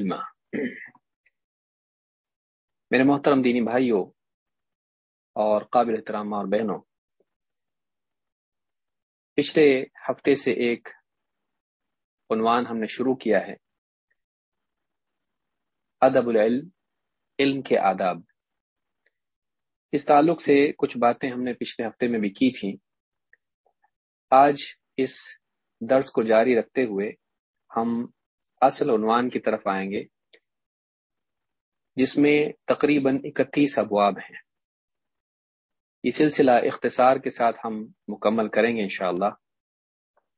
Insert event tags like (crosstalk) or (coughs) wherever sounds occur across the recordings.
علما میرے محترم دینی بھائیوں اور قابل احترام اور بہنوں، پچھلے ہفتے سے ایک عنوان ہم نے شروع کیا ہے۔ ادب العلم، علم کے آداب۔ اس تعلق سے کچھ باتیں ہم نے پچھلے ہفتے میں بھی کی تھیں۔ آج اس درس کو جاری رکھتے ہوئے ہم اصل عنوان کی طرف آئیں گے، جس میں تقریباً اکتیس ابواب ہیں۔ یہ سلسلہ اختصار کے ساتھ ہم مکمل کریں گے انشاءاللہ،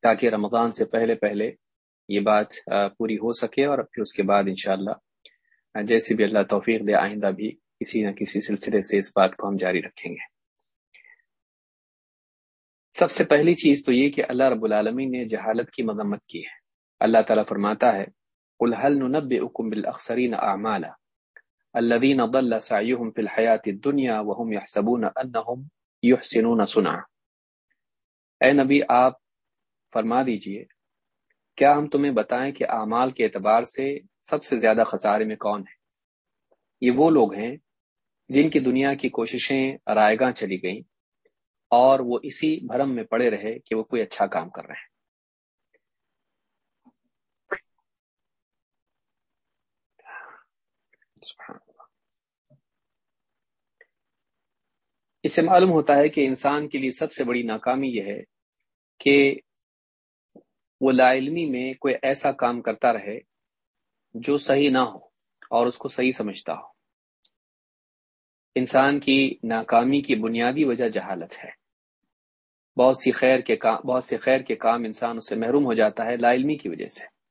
تاکہ رمضان سے پہلے پہلے یہ بات پوری ہو سکے اور پھر اس کے بعد انشاءاللہ جیسے بھی اللہ توفیق دے، آئندہ بھی کسی نہ کسی سلسلے سے اس بات کو ہم جاری رکھیں گے۔ سب سے پہلی چیز تو یہ کہ اللہ رب العالمین نے جہالت کی مذمت کی ہے۔ اللہ تعالیٰ فرماتا ہے، قل هل ننبئكم بالاخسرين اعمالا؟ الذين ضل سعيهم في الحياه الدنيا وهم يحسبون انهم يحسنون صنعا۔ اے نبی، آپ فرما دیجیے، کیا ہم تمہیں بتائیں کہ اعمال کے اعتبار سے سب سے زیادہ خسارے میں کون ہے یہ وہ لوگ ہیں جن کی دنیا کی کوششیں رائے چلی گئیں اور وہ اسی بھرم میں پڑے رہے کہ وہ کوئی اچھا کام کر رہے ہیں۔ اس سے معلوم ہوتا ہے کہ انسان کے لیے سب سے بڑی ناکامی یہ ہے کہ وہ لا علمی میں کوئی ایسا کام کرتا رہے جو صحیح نہ ہو اور اس کو صحیح سمجھتا ہو۔ انسان کی ناکامی کی بنیادی وجہ جہالت ہے۔ بہت سی خیر کے کام بہت سے خیر کے کام انسان اس سے محروم ہو جاتا ہے لا علمی کی وجہ سے۔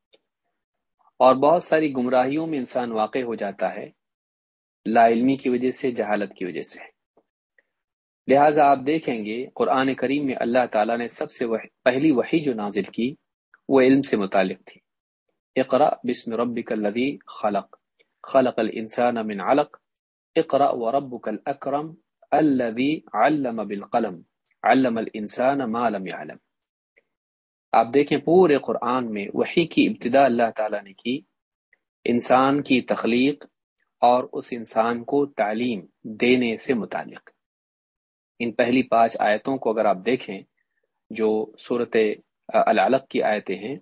اور بہت ساری گمراہیوں میں انسان واقع ہو جاتا ہے، لا علمی کی وجہ سے، جہالت کی وجہ سے۔ لہٰذا آپ دیکھیں گے، قرآن کریم میں اللہ تعالیٰ نے سب سے پہلی وحی جو نازل کی، وہ علم سے متعلق تھی۔ اقرا بسم ربک الذی خلق۔ خلق الانسان من علق۔ اقرا وربک الاکرم الذی علم بالقلم۔ علم الانسان ما لم يعلم۔ آپ دیکھیں پورے قرآن میں وحی کی ابتدا اللہ تعالیٰ نے کی، انسان کی تخلیق اور اس انسان کو تعلیم دینے سے متعلق۔ ان پہلی پانچ آیتوں کو اگر آپ دیکھیں، جو صورت العلق کی آیتیں ہیں،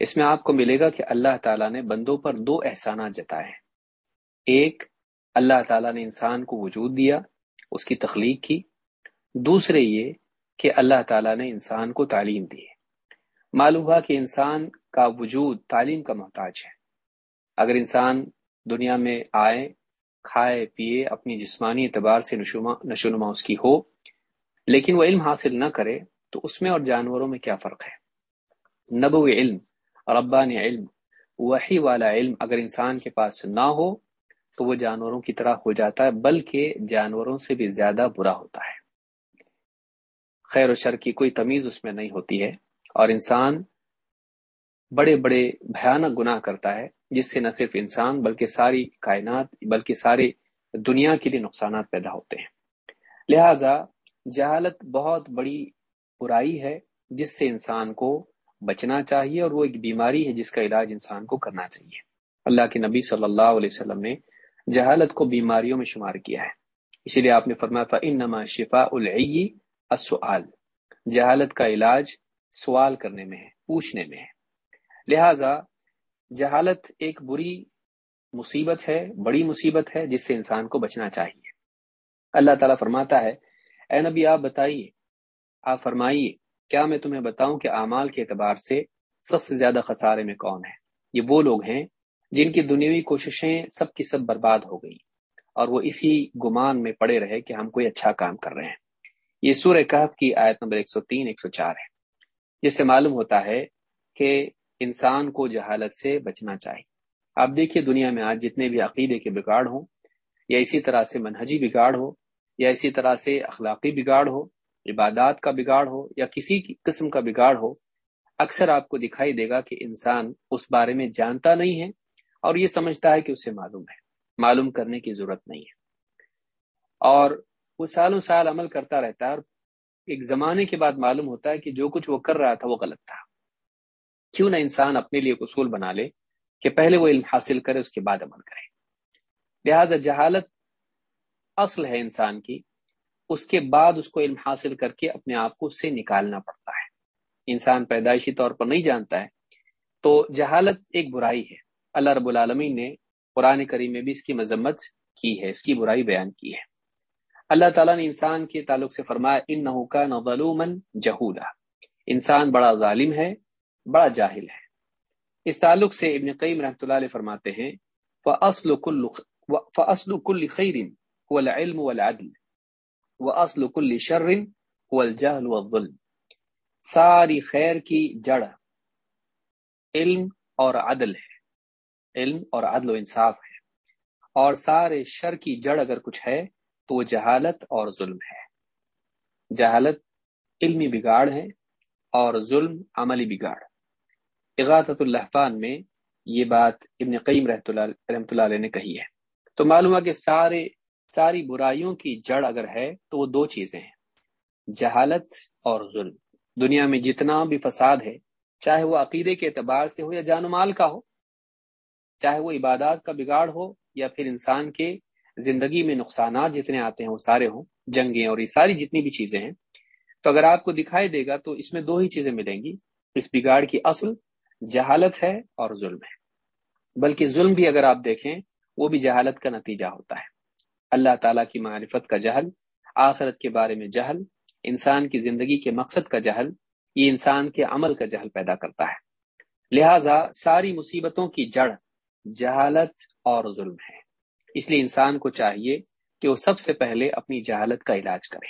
اس میں آپ کو ملے گا کہ اللہ تعالیٰ نے بندوں پر دو احسانات جتائے ہیں۔ ایک، اللہ تعالیٰ نے انسان کو وجود دیا، اس کی تخلیق کی۔ دوسرے یہ کہ اللہ تعالیٰ نے انسان کو تعلیم دی معلوم ہوا کہ انسان کا وجود تعلیم کا محتاج ہے۔ اگر انسان دنیا میں آئے، کھائے پیے اپنی جسمانی اعتبار سے نشو نما اس کی ہو، لیکن وہ علم حاصل نہ کرے، تو اس میں اور جانوروں میں کیا فرق ہے؟ نبو علم ربان علم وہی والا علم اگر انسان کے پاس نہ ہو، تو وہ جانوروں کی طرح ہو جاتا ہے، بلکہ جانوروں سے بھی زیادہ برا ہوتا ہے۔ خیر و شر کی کوئی تمیز اس میں نہیں ہوتی ہے۔ اور انسان بڑے بڑے بھیانک گناہ کرتا ہے، جس سے نہ صرف انسان بلکہ ساری کائنات، بلکہ ساری دنیا کے لیے نقصانات پیدا ہوتے ہیں۔ لہذا جہالت بہت بڑی برائی ہے، جس سے انسان کو بچنا چاہیے اور وہ ایک بیماری ہے جس کا علاج انسان کو کرنا چاہیے۔ اللہ کے نبی صلی اللہ علیہ وسلم نے جہالت کو بیماریوں میں شمار کیا ہے۔ اسی لیے آپ نے فرمایا ان نما شفا العی جہالت کا علاج سوال کرنے میں ہے، پوچھنے میں ہے۔ لہذا، جہالت ایک بری مصیبت ہے، بڑی مصیبت ہے، جس سے انسان کو بچنا چاہیے۔ اللہ تعالیٰ فرماتا ہے، اے نبی، آپ بتائیے، آپ فرمائیے، کیا میں تمہیں بتاؤں کہ اعمال کے اعتبار سے سب سے زیادہ خسارے میں کون ہے؟ یہ وہ لوگ ہیں جن کی دنیاوی کوششیں سب کی سب برباد ہو گئی اور وہ اسی گمان میں پڑے رہے کہ ہم کوئی اچھا کام کر رہے ہیں۔ یہ سورہ کہف کی آیت نمبر 103 104 ہے۔ جس سے معلوم ہوتا ہے کہ انسان کو جہالت سے بچنا چاہیے۔ آپ دیکھیے دنیا میں آج جتنے بھی عقیدے کے بگاڑ ہوں، یا اسی طرح سے منہجی بگاڑ ہو، یا اسی طرح سے اخلاقی بگاڑ ہو، عبادات کا بگاڑ ہو، یا کسی قسم کا بگاڑ ہو، اکثر آپ کو دکھائی دے گا کہ انسان اس بارے میں جانتا نہیں ہے اور یہ سمجھتا ہے کہ اسے معلوم ہے۔ معلوم کرنے کی ضرورت نہیں ہے۔ اور وہ سالوں سال عمل کرتا رہتا ہے اور ایک زمانے کے بعد معلوم ہوتا ہے کہ جو کچھ وہ کر رہا تھا وہ غلط تھا۔ کیوں نہ انسان اپنے لیے اصول بنا لے کہ پہلے وہ علم حاصل کرے، اس کے بعد عمل کرے۔ لہذا جہالت اصل ہے انسان کی۔ اس کے بعد اس کو علم حاصل کر کے اپنے آپ کو اس سے نکالنا پڑتا ہے۔ انسان پیدائشی طور پر نہیں جانتا ہے۔ تو جہالت ایک برائی ہے۔ اللہ رب العالمین نے قرآن کریم میں بھی اس کی مذمت کی ہے، اس کی برائی بیان کی ہے۔ اللہ تعالیٰ نے انسان کے تعلق سے فرمایا ان نحو کا نظلومن جہولا. انسان بڑا ظالم ہے، بڑا جاہل ہے۔ اس تعلق سے ابن قیم رحمۃ اللہ علیہ فرماتے ہیں فَأَصْلُ كُلِّ فَأَصْلُ كُلِّ خَيْرٍ هو العلم والعدل، وَأَصْلُ كُلِّ شَرٍ هو الجهل والظلم۔ ساری خیر کی جڑ علم اور عدل ہے۔ علم اور عدل و انصاف ہے۔ اور سارے شر کی جڑ اگر کچھ ہے تو وہ جہالت اور ظلم ہے۔ جہالت علمی بگاڑ ہے اور ظلم عملی بگاڑ۔ اغاطت الحفان میں یہ بات ابن قیم رحمۃ اللہ رحمۃ اللہ علیہ نے کہی ہے۔ تو معلوم ہوا کہ سارے ساری برائیوں کی جڑ اگر ہے تو وہ دو چیزیں ہیں۔ جہالت اور ظلم۔ دنیا میں جتنا بھی فساد ہے، چاہے وہ عقیدے کے اعتبار سے ہو یا جان و مال کا ہو، چاہے وہ عبادات کا بگاڑ ہو یا پھر انسان کے زندگی میں نقصانات جتنے آتے ہیں وہ سارے ہوں، جنگیں اور یہ ساری جتنی بھی چیزیں ہیں، تو اگر آپ کو دکھائی دے گا تو اس میں دو ہی چیزیں ملیں گی۔ اس بگاڑ کی اصل جہالت ہے اور ظلم ہے۔ بلکہ ظلم بھی اگر آپ دیکھیں، وہ بھی جہالت کا نتیجہ ہوتا ہے۔ اللہ تعالیٰ کی معرفت کا جہل، آخرت کے بارے میں جہل، انسان کی زندگی کے مقصد کا جہل، یہ انسان کے عمل کا جہل پیدا کرتا ہے۔ لہذا ساری مصیبتوں کی جڑ، جہالت اور ظلم ہے۔ اس لیے انسان کو چاہیے کہ وہ سب سے پہلے اپنی جہالت کا علاج کرے۔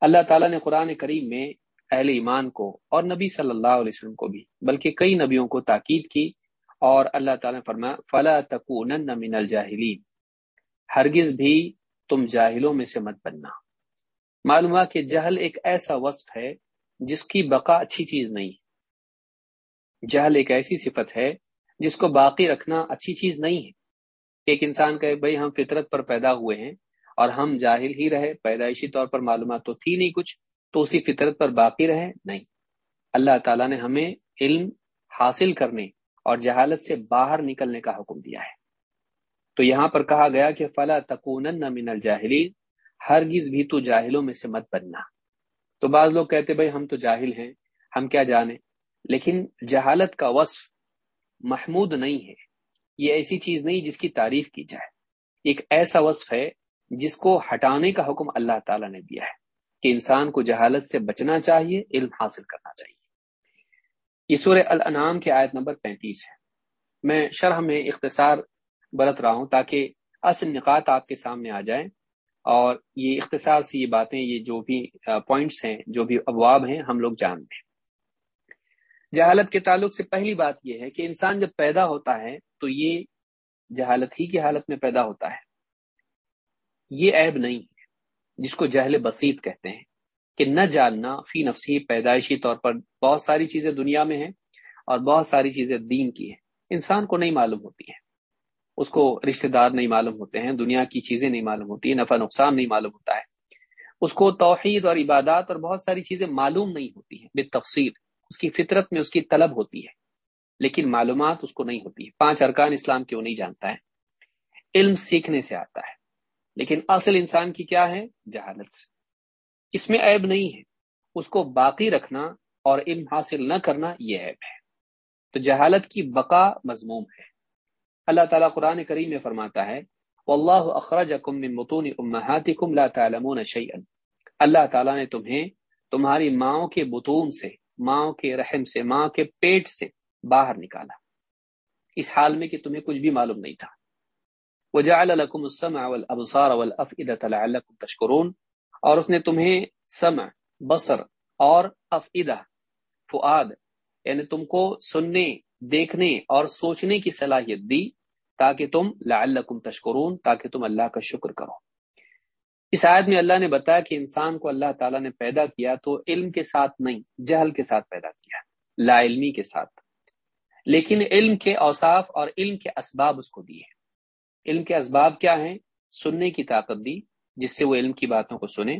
اللہ تعالیٰ نے قرآن کریم میں اہل ایمان کو اور نبی صلی اللہ علیہ وسلم کو بھی، بلکہ کئی نبیوں کو تاکید کی اور اللہ تعالیٰ نے فرمایا، فلا تکونن من الجاہلین ہرگز بھی تم جاہلوں میں سے مت بننا۔ معلوم کہ جہل ایک ایسا وصف ہے جس کی بقا اچھی چیز نہیں۔ جہل ایک ایسی صفت ہے جس کو باقی رکھنا اچھی چیز نہیں ہے۔ ایک انسان کہ بھائی ہم فطرت پر پیدا ہوئے ہیں اور ہم جاہل ہی رہے، پیدائشی طور پر معلومات تو تھی نہیں کچھ، تو اسی فطرت پر باقی رہے؟ نہیں۔ اللہ تعالیٰ نے ہمیں علم حاصل کرنے اور جہالت سے باہر نکلنے کا حکم دیا ہے۔ تو یہاں پر کہا گیا کہ فلا تکون من الجاہلین، ہرگز بھی تو جاہلوں میں سے مت بننا۔ تو بعض لوگ کہتے، بھائی ہم تو جاہل ہیں، ہم کیا جانیں؟ لیکن جہالت کا وصف محمود نہیں ہے۔ یہ ایسی چیز نہیں جس کی تعریف کی جائے۔ ایک ایسا وصف ہے جس کو ہٹانے کا حکم اللہ تعالیٰ نے دیا ہے کہ انسان کو جہالت سے بچنا چاہیے، علم حاصل کرنا چاہیے۔ یہ سورہ الانعام کے آیت نمبر پینتیس ہے۔ میں شرح میں اختصار برت رہا ہوں تاکہ اصل نکات آپ کے سامنے آ جائیں۔ اور یہ اختصار سے یہ باتیں، یہ جو بھی پوائنٹس ہیں، جو بھی ابواب ہیں، ہم لوگ جانتے ہیں۔ جہالت کے تعلق سے پہلی بات یہ ہے کہ انسان جب پیدا ہوتا ہے تو یہ جہالت ہی کی حالت میں پیدا ہوتا ہے۔ یہ عیب نہیں ہے، جس کو جہل بسیط کہتے ہیں، کہ نہ جاننا فی نفسی پیدائشی طور پر بہت ساری چیزیں دنیا میں ہیں اور بہت ساری چیزیں دین کی ہیں۔ انسان کو نہیں معلوم ہوتی ہیں۔ اس کو رشتہ دار نہیں معلوم ہوتے ہیں، دنیا کی چیزیں نہیں معلوم ہوتی ہیں، نفع نقصان نہیں معلوم ہوتا ہے۔ اس کو توحید اور عبادات اور بہت ساری چیزیں معلوم نہیں ہوتی ہیں، بے تفصیل۔ اس کی فطرت میں اس کی طلب ہوتی ہے، لیکن معلومات اس کو نہیں ہوتی ہے۔ پانچ ارکان اسلام کی وہ نہیں جانتا ہے؟ علم سیکھنے سے آتا ہے، لیکن اصل انسان کی کیا ہے؟ جہالت سے۔ اس میں عیب نہیں ہے۔ اس کو باقی رکھنا اور علم حاصل نہ کرنا یہ عیب ہے۔ تو جہالت کی بقا مضموم ہے۔ اللہ تعالیٰ قرآن کریم میں فرماتا ہے، واللہ اخرجکم من بطون امہاتکم لا تعلمون شیئا۔ اللہ تعالیٰ نے تمہیں تمہاری ماؤں کے بطون سے ماؤں کے رحم سے ماں کے پیٹ سے باہر نکالا۔ اس حال میں کہ تمہیں کچھ بھی معلوم نہیں تھا۔ وجعل لكم السمع والابصار والافئدة لعلكم تشکرون۔ اور اس نے تمہیں سمع، بصر اور افئدہ، فؤاد یعنی تم کو سننے، دیکھنے اور سوچنے کی صلاحیت دی تاکہ تم لعلکم تشکرون، تاکہ تم اللہ کا شکر کرو۔ اس آیت میں اللہ نے بتایا کہ انسان کو اللہ تعالیٰ نے پیدا کیا تو علم کے ساتھ نہیں، جہل کے ساتھ پیدا کیا، لا علمی کے ساتھ۔ لیکن علم کے اوصاف اور علم کے اسباب اس کو دیے۔ علم کے اسباب کیا ہیں؟ سننے کی طاقت دی، جس سے وہ علم کی باتوں کو سنے۔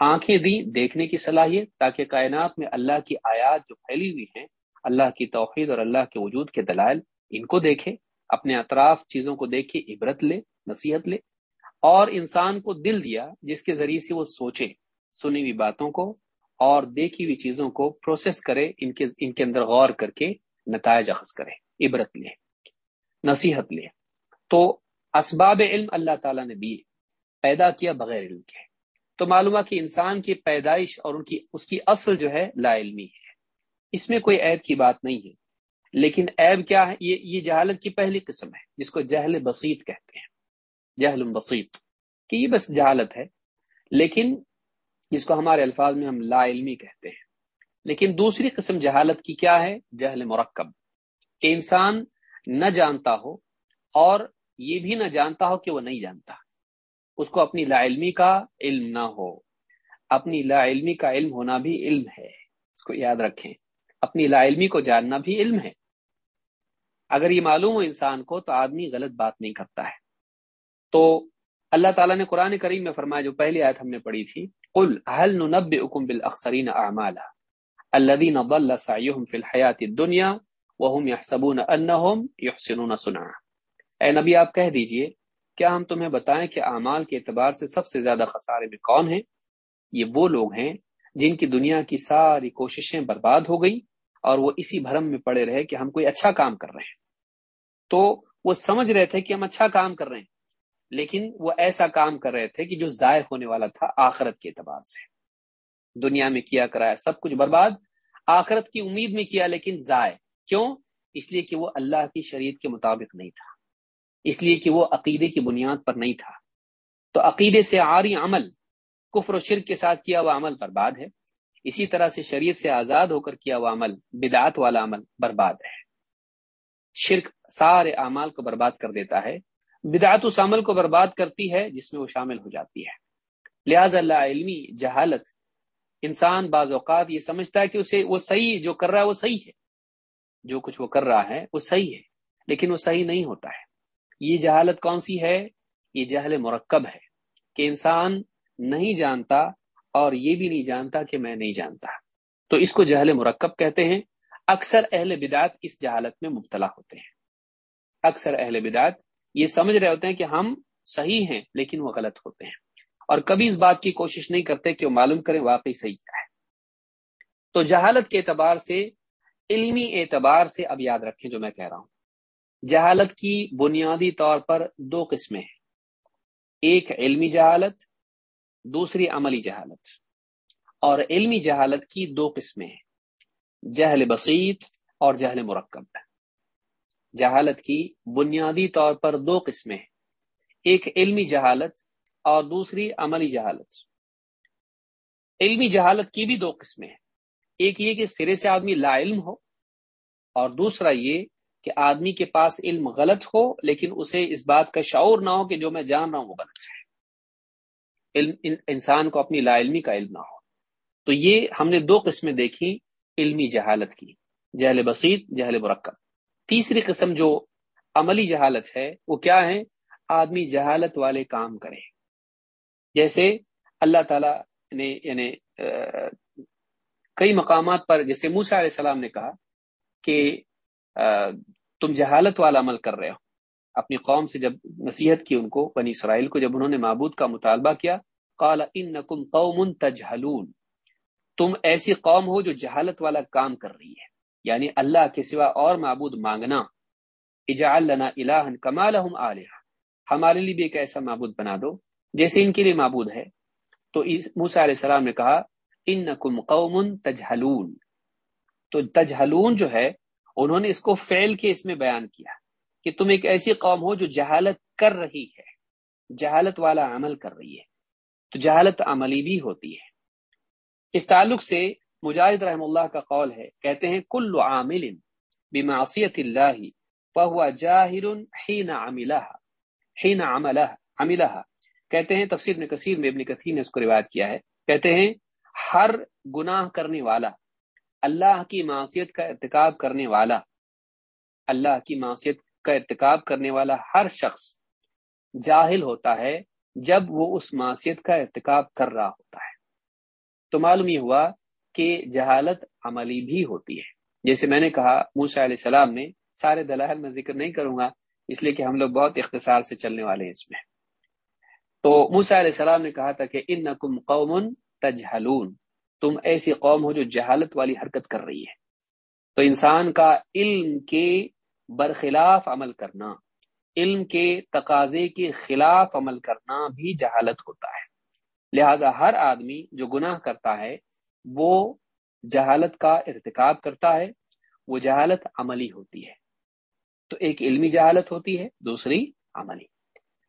آنکھیں دی دیکھنے کی صلاحیت، تاکہ کائنات میں اللہ کی آیات جو پھیلی ہوئی ہیں، اللہ کی توحید اور اللہ کے وجود کے دلائل، ان کو دیکھے، اپنے اطراف چیزوں کو دیکھے، عبرت لے، نصیحت لے۔ اور انسان کو دل دیا جس کے ذریعے سے وہ سوچے، سنی ہوئی باتوں کو اور دیکھی ہوئی چیزوں کو پروسیس کرے، ان کے ان کے اندر غور کر کے نتائج اخذ کرے، عبرت لے، نصیحت لے۔ تو اسباب علم اللہ تعالیٰ نے دیے، پیدا کیا بغیر علم کے۔ تو معلوم کہ انسان کی پیدائش اور ان کی، اس کی اصل جو ہے لا علمی ہے۔ اس میں کوئی عیب کی بات نہیں ہے، لیکن عیب کیا ہے؟ یہ یہ جہالت کی پہلی قسم ہے، جس کو جہل بسیط کہتے ہیں۔ جہل بسیط، کہ یہ بس جہالت ہے، لیکن جس کو ہمارے الفاظ میں ہم لا علمی کہتے ہیں۔ لیکن دوسری قسم جہالت کی کیا ہے؟ جہل مرکب۔ کہ انسان نہ جانتا ہو اور یہ بھی نہ جانتا ہو کہ وہ نہیں جانتا۔ اس کو اپنی لا علمی کا علم نہ ہو۔ اپنی لا علمی کا علم ہونا بھی علم ہے۔ اس کو یاد رکھیں۔ اپنی لا علمی کو جاننا بھی علم ہے۔ اگر یہ معلوم ہو انسان کو تو آدمی غلط بات نہیں کرتا ہے۔ تو اللہ تعالیٰ نے قرآن کریم میں فرمایا، جو پہلی آیت ہم نے پڑھی تھی، قل هل ننبئكم بالاخسرين اعمالا؟ الذين ضل سعيهم في الحياه الدنيا وهم يحسبون انهم يحسنون صنعا۔ اے نبی، آپ کہہ دیجیے، کیا ہم تمہیں بتائیں کہ اعمال کے اعتبار سے سب سے زیادہ خسارے میں کون ہیں؟ یہ وہ لوگ ہیں جن کی دنیا کی ساری کوششیں برباد ہو گئی اور وہ اسی بھرم میں پڑے رہے کہ ہم کوئی اچھا کام کر رہے ہیں۔ تو وہ سمجھ رہے تھے کہ ہم اچھا کام کر رہے ہیں۔ لیکن وہ ایسا کام کر رہے تھے کہ جو ضائع ہونے والا تھا آخرت کے اعتبار سے۔ دنیا میں کیا کرایا، سب کچھ برباد، آخرت کی امید میں کیا لیکن ضائع۔ کیوں؟ اس لیے کہ وہ اللہ کی شریعت کے مطابق نہیں تھا۔ اس لیے کہ وہ عقیدے کی بنیاد پر نہیں تھا۔ تو عقیدے سے آری عمل، کفر و شرک کے ساتھ کیا ہوا عمل برباد ہے؟ اسی طرح سے شریعت سے آزاد ہو کر کیا ہوا عمل، بدعت والا عمل برباد ہے۔ شرک سارے اعمال کو برباد کر دیتا ہے۔ بدعت اس عمل کو برباد کرتی ہے، جس میں وہ شامل ہو جاتی ہے۔ لہذا اللہ علمی جہالت، انسان بعض اوقات یہ سمجھتا ہے کہ اسے وہ صحیح جو کر رہا ہے وہ صحیح ہے۔ جو کچھ وہ کر رہا ہے وہ صحیح ہے، لیکن وہ صحیح نہیں ہوتا ہے۔ یہ جہالت کون سی ہے؟ یہ جہل مرکب ہے کہ انسان نہیں جانتا اور یہ بھی نہیں جانتا کہ میں نہیں جانتا۔ تو اس کو جہل مرکب کہتے ہیں۔ اکثر اہل بدعت اس جہالت میں مبتلا ہوتے ہیں۔ اکثر اہل بدعت یہ سمجھ رہے ہوتے ہیں کہ ہم صحیح ہیں لیکن وہ غلط ہوتے ہیں۔ اور کبھی اس بات کی کوشش نہیں کرتے کہ وہ معلوم کریں واقعی صحیح کیا ہے۔ تو جہالت کے اعتبار سے، علمی اعتبار سے اب یاد رکھیں جو میں کہہ رہا ہوں۔ جہالت کی بنیادی طور پر دو قسمیں ہیں۔ ایک علمی جہالت، دوسری عملی جہالت۔ اور علمی جہالت کی دو قسمیں ہیں۔ جہل بسیط اور جہل مرکب۔ جہالت کی بنیادی طور پر دو قسمیں ہیں۔ ایک علمی جہالت اور دوسری عملی جہالت۔ علمی جہالت کی بھی دو قسمیں ہیں۔ ایک یہ کہ سرے سے آدمی لا علم ہو اور دوسرا یہ کہ آدمی کے پاس علم غلط ہو لیکن اسے اس بات کا شعور نہ ہو کہ جو میں جان رہا ہوں وہ غلط ہے۔ علم انسان کو اپنی لا علمی کا علم نہ ہو۔ تو یہ ہم نے دو قسمیں دیکھی، علمی جہالت کی۔ جہل بسیط، جہل مرکب۔ تیسری قسم جو عملی جہالت ہے، وہ کیا ہے؟ آدمی جہالت والے کام کرے۔ جیسے اللہ تعالی نے یعنی کئی مقامات پر جیسے موسا علیہ السلام نے کہا کہ تم جہالت والا عمل کر رہے ہو۔ اپنی قوم سے جب نصیحت کی ان کو، بنی اسرائیل کو، جب انہوں نے معبود کا مطالبہ کیا، قال انکم قوم تجہلون۔ تم ایسی قوم ہو جو جہالت والا کام کر رہی ہے۔ یعنی اللہ کے سوا اور معبود مانگنا. اجعل لنا الہا کما لهم آلہا. ہمارے لیے بھی ایک ایسا معبود بنا دو، جیسے ان کے لیے معبود ہے۔ تو موسیٰ علیہ السلام نے کہا، انکم قوم تجہلون۔ تو تجہلون جو ہے، انہوں نے اس کو فعل کے اس میں بیان کیا کہ تم ایک ایسی قوم ہو جو جہالت کر رہی ہے، جہالت والا عمل کر رہی ہے۔ تو جہالت عملی بھی ہوتی ہے۔ اس تعلق سے مجاہد رحم اللہ کا قول ہے، کہتے ہیں، کل عامل بمعصیت اللہ فهو جاہر حین عملها حین عملها عملها کہتے ہیں، تفسیر ابن کثیر میں ابن کثیر نے اس کو روایت کیا ہے۔ کہتے ہیں، ہر گناہ کرنے والا، اللہ کی معصیت کا ارتکاب کرنے والا، اللہ کی معصیت کا ارتکاب کرنے والا ہر شخص جاہل ہوتا ہے جب وہ اس معصیت کا ارتکاب کر رہا ہوتا ہے۔ تو معلوم یہ ہوا کہ جہالت عملی بھی ہوتی ہے۔ جیسے میں نے کہا، موسیٰ علیہ السلام نے سارے دلائل میں ذکر نہیں کروں گا، اس لیے کہ ہم لوگ بہت اختصار سے چلنے والے ہیں اس میں۔ تو موسا علیہ السلام نے کہا تھا کہ ان نقم قوم تجہلون، تم ایسی قوم ہو جو جہالت والی حرکت کر رہی ہے۔ تو انسان کا علم کے برخلاف عمل کرنا، علم کے تقاضے کے خلاف عمل کرنا بھی جہالت ہوتا ہے۔ لہذا ہر آدمی جو گناہ کرتا ہے وہ جہالت کا ارتکاب کرتا ہے، وہ جہالت عملی ہوتی ہے۔ تو ایک علمی جہالت ہوتی ہے، دوسری عملی۔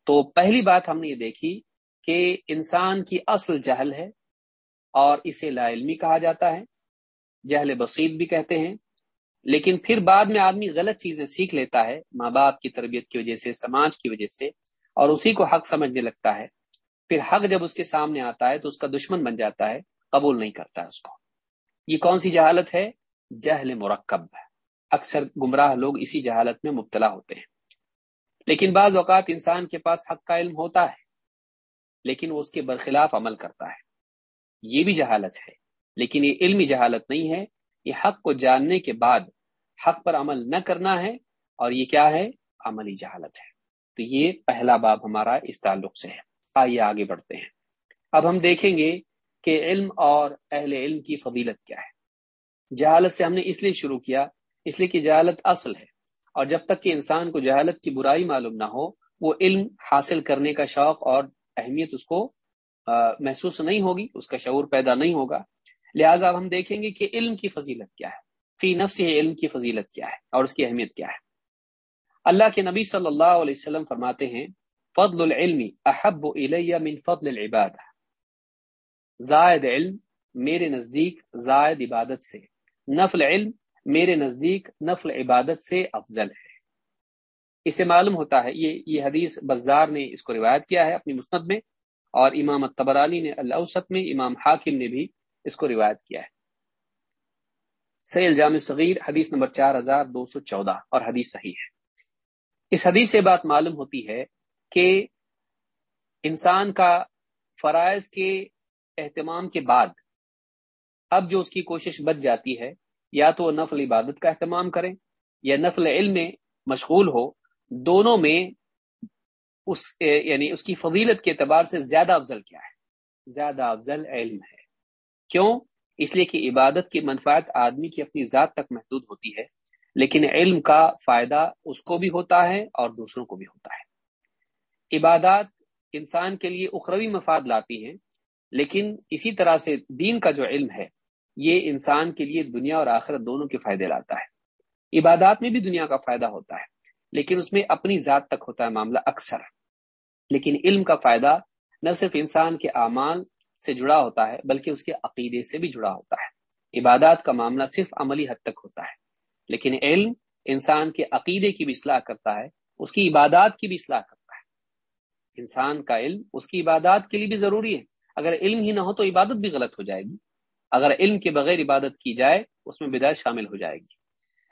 تو پہلی بات ہم نے یہ دیکھی کہ انسان کی اصل جہل ہے اور اسے لا علمی کہا جاتا ہے۔ جہل بسیط بھی کہتے ہیں، لیکن پھر بعد میں آدمی غلط چیزیں سیکھ لیتا ہے۔ ماں باپ کی تربیت کی وجہ سے، سماج کی وجہ سے، اور اسی کو حق سمجھنے لگتا ہے۔ پھر حق جب اس کے سامنے آتا ہے تو اس کا دشمن بن جاتا ہے۔ قبول نہیں کرتا ہے اس کو۔ یہ کون سی جہالت ہے؟ جہل مرکب۔ ہے اکثر گمراہ لوگ اسی جہالت میں مبتلا ہوتے ہیں۔ لیکن بعض اوقات انسان کے پاس حق کا علم ہوتا ہے، لیکن وہ اس کے برخلاف عمل کرتا ہے۔ یہ بھی جہالت ہے، لیکن یہ علمی جہالت نہیں ہے۔ یہ حق کو جاننے کے بعد حق پر عمل نہ کرنا ہے، اور یہ کیا ہے؟ عملی جہالت ہے۔ تو یہ پہلا باب ہمارا اس تعلق سے ہے۔ آئیے آگے بڑھتے ہیں۔ اب ہم دیکھیں گے کہ علم اور اہل علم کی فضیلت کیا ہے۔ جہالت سے ہم نے اس لیے شروع کیا، اس لیے کہ جہالت اصل ہے۔ اور جب تک کہ انسان کو جہالت کی برائی معلوم نہ ہو، وہ علم حاصل کرنے کا شوق اور اہمیت اس کو محسوس نہیں ہوگی، اس کا شعور پیدا نہیں ہوگا۔ لہٰذا اب ہم دیکھیں گے کہ علم کی فضیلت کیا ہے۔ فی نفس علم کی فضیلت کیا ہے اور اس کی اہمیت کیا ہے۔ اللہ کے نبی صلی اللہ علیہ وسلم فرماتے ہیں، فضل العلم احب الی من فضل العبادہ۔ زائد علم میرے نزدیک زائد عبادت سے۔ نفل علم میرے نزدیک نفل عبادت سے افضل ہے۔ اسے معلوم ہوتا ہے، یہ یہ حدیث بزار نے اس کو روایت کیا ہے اپنی مستد میں، اور امام تبرانی نے الاوسط میں، امام حاکم نے بھی اس کو روایت کیا ہے۔ سی الجام صغیر حدیث نمبر چار ہزار دو سو چودہ، اور حدیث صحیح ہے۔ اس حدیث سے بات معلوم ہوتی ہے کہ انسان کا فرائض کے اہتمام کے بعد اب جو اس کی کوشش بچ جاتی ہے، یا تو وہ نفل عبادت کا اہتمام کریں، یا نفل علم میں مشغول ہو، دونوں میں اس یعنی اس کی فضیلت کے اعتبار سے زیادہ افضل کیا ہے؟ زیادہ افضل علم ہے۔ کیوں؟ اس لیے کہ عبادت کی منفعت آدمی کی اپنی ذات تک محدود ہوتی ہے، لیکن علم کا فائدہ اس کو بھی ہوتا ہے اور دوسروں کو بھی ہوتا ہے۔ عبادات انسان کے لیے اخروی مفاد لاتی ہیں لیکن اسی طرح سے دین کا جو علم ہے، یہ انسان کے لیے دنیا اور آخرت دونوں کے فائدے لاتا ہے۔ عبادات میں بھی دنیا کا فائدہ ہوتا ہے، لیکن اس میں اپنی ذات تک ہوتا ہے معاملہ اکثر۔ لیکن علم کا فائدہ نہ صرف انسان کے اعمال سے جڑا ہوتا ہے، بلکہ اس کے عقیدے سے بھی جڑا ہوتا ہے۔ عبادات کا معاملہ صرف عملی حد تک ہوتا ہے، لیکن علم انسان کے عقیدے کی بھی اصلاح کرتا ہے، اس کی عبادات کی بھی اصلاح کرتا ہے۔ انسان کا علم اس کی عبادات کے لیے بھی ضروری ہے۔ اگر علم ہی نہ ہو تو عبادت بھی غلط ہو جائے گی۔ اگر علم کے بغیر عبادت کی جائے، اس میں بدایت شامل ہو جائے گی۔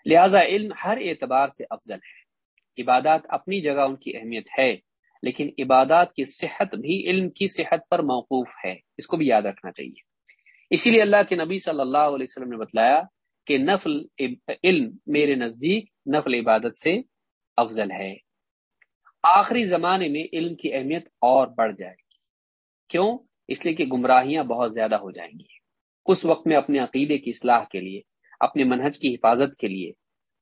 لہذا علم ہر اعتبار سے افضل ہے۔ عبادات اپنی جگہ ان کی اہمیت ہے، لیکن عبادات کی صحت بھی علم کی صحت پر موقوف ہے۔ اس کو بھی یاد رکھنا چاہیے۔ اسی لیے اللہ کے نبی صلی اللہ علیہ وسلم نے بتلایا کہ نفل علم میرے نزدیک نفل عبادت سے افضل ہے۔ آخری زمانے میں علم کی اہمیت اور بڑھ جائے گی۔ کیوں؟ اس لیے کہ گمراہیاں بہت زیادہ ہو جائیں گی۔ اس وقت میں اپنے عقیدے کی اصلاح کے لیے، اپنے منہج کی حفاظت کے لیے،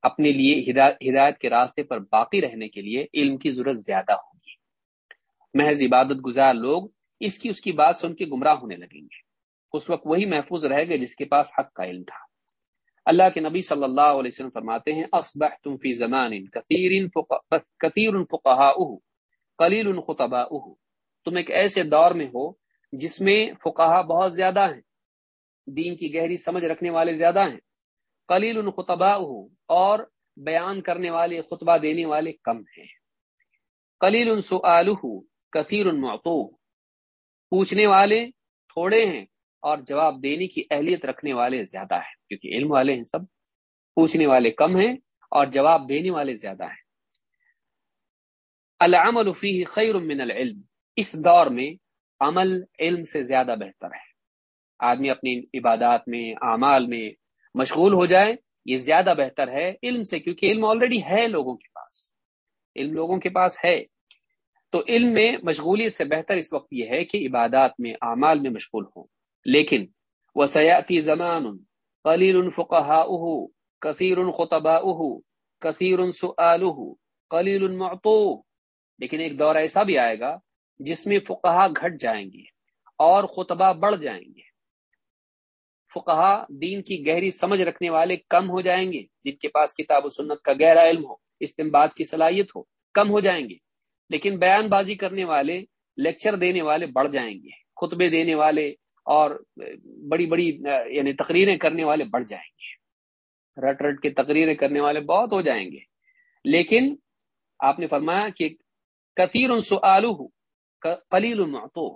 اپنے لیے ہدایت کے راستے پر باقی رہنے کے لیے علم کی ضرورت زیادہ ہوگی۔ محض عبادت گزار لوگ اس کی اس کی بات سن کے گمراہ ہونے لگیں گے۔ اس وقت وہی محفوظ رہے گا جس کے پاس حق کا علم تھا۔ اللہ کے نبی صلی اللہ علیہ وسلم فرماتے ہیں، اصبحتم فی زمان کثیر قلیل تم ایک ایسے دور میں ہو جس میں فقہا بہت زیادہ ہیں، دین کی گہری سمجھ رکھنے والے زیادہ ہیں۔ قلیل الخطبا اور بیان کرنے والے، خطبہ دینے والے کم ہیں۔ قلیل کثیر المعطو پوچھنے والے تھوڑے ہیں اور جواب دینے کی اہلیت رکھنے والے زیادہ ہیں، کیونکہ علم والے ہیں سب۔ پوچھنے والے کم ہیں اور جواب دینے والے زیادہ ہیں۔ العمل فیہ خیر من العلم۔ اس دور میں عمل علم سے زیادہ بہتر ہے۔ آدمی اپنی عبادات میں، اعمال میں مشغول ہو جائے، یہ زیادہ بہتر ہے علم سے، کیونکہ علم آلریڈی ہے لوگوں کے پاس۔ علم لوگوں کے پاس ہے۔ تو علم میں مشغولیت سے بہتر اس وقت یہ ہے کہ عبادات میں، اعمال میں مشغول ہوں۔ لیکن وہ سیاتی زمان قلیل الفقہ کثیر الخطبہ کثیر السؤال قلیل المعطو لیکن ایک دور ایسا بھی آئے گا جس میں فقہا گھٹ جائیں گے اور خطبہ بڑھ جائیں گے۔ فقہا دین کی گہری سمجھ رکھنے والے کم ہو جائیں گے، جن کے پاس کتاب و سنت کا گہرا علم ہو استعمال کی صلاحیت ہو، کم ہو جائیں گے۔ لیکن بیان بازی کرنے والے، لیکچر دینے والے بڑھ جائیں گے، خطبے دینے والے اور بڑی بڑی یعنی تقریریں کرنے والے بڑھ جائیں گے۔ رٹ رٹ کے تقریریں کرنے والے بہت ہو جائیں گے۔ لیکن آپ نے فرمایا کہ کثیر سعالو قلیل تو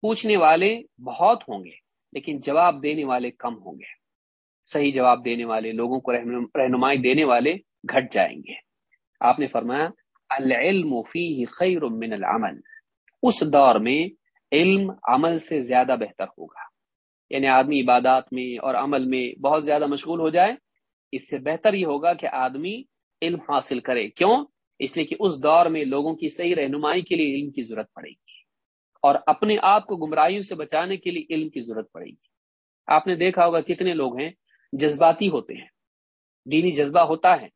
پوچھنے والے بہت ہوں گے، لیکن جواب دینے والے کم ہوں گے۔ صحیح جواب دینے والے، لوگوں کو رہنمائی دینے والے گھٹ جائیں گے۔ آپ نے فرمایا، العلم فیہ خیر من العمل۔ اس دور میں علم عمل سے زیادہ بہتر ہوگا۔ یعنی آدمی عبادات میں اور عمل میں بہت زیادہ مشغول ہو جائے، اس سے بہتر یہ ہوگا کہ آدمی علم حاصل کرے۔ کیوں؟ اس لیے کہ اس دور میں لوگوں کی صحیح رہنمائی کے لیے علم کی ضرورت پڑے گی اور اپنے آپ کو گمراہیوں سے بچانے کے لیے علم کی ضرورت پڑے گی آپ نے دیکھا ہوگا کتنے لوگ ہیں جذباتی ہوتے ہیں دینی جذبہ ہوتا ہے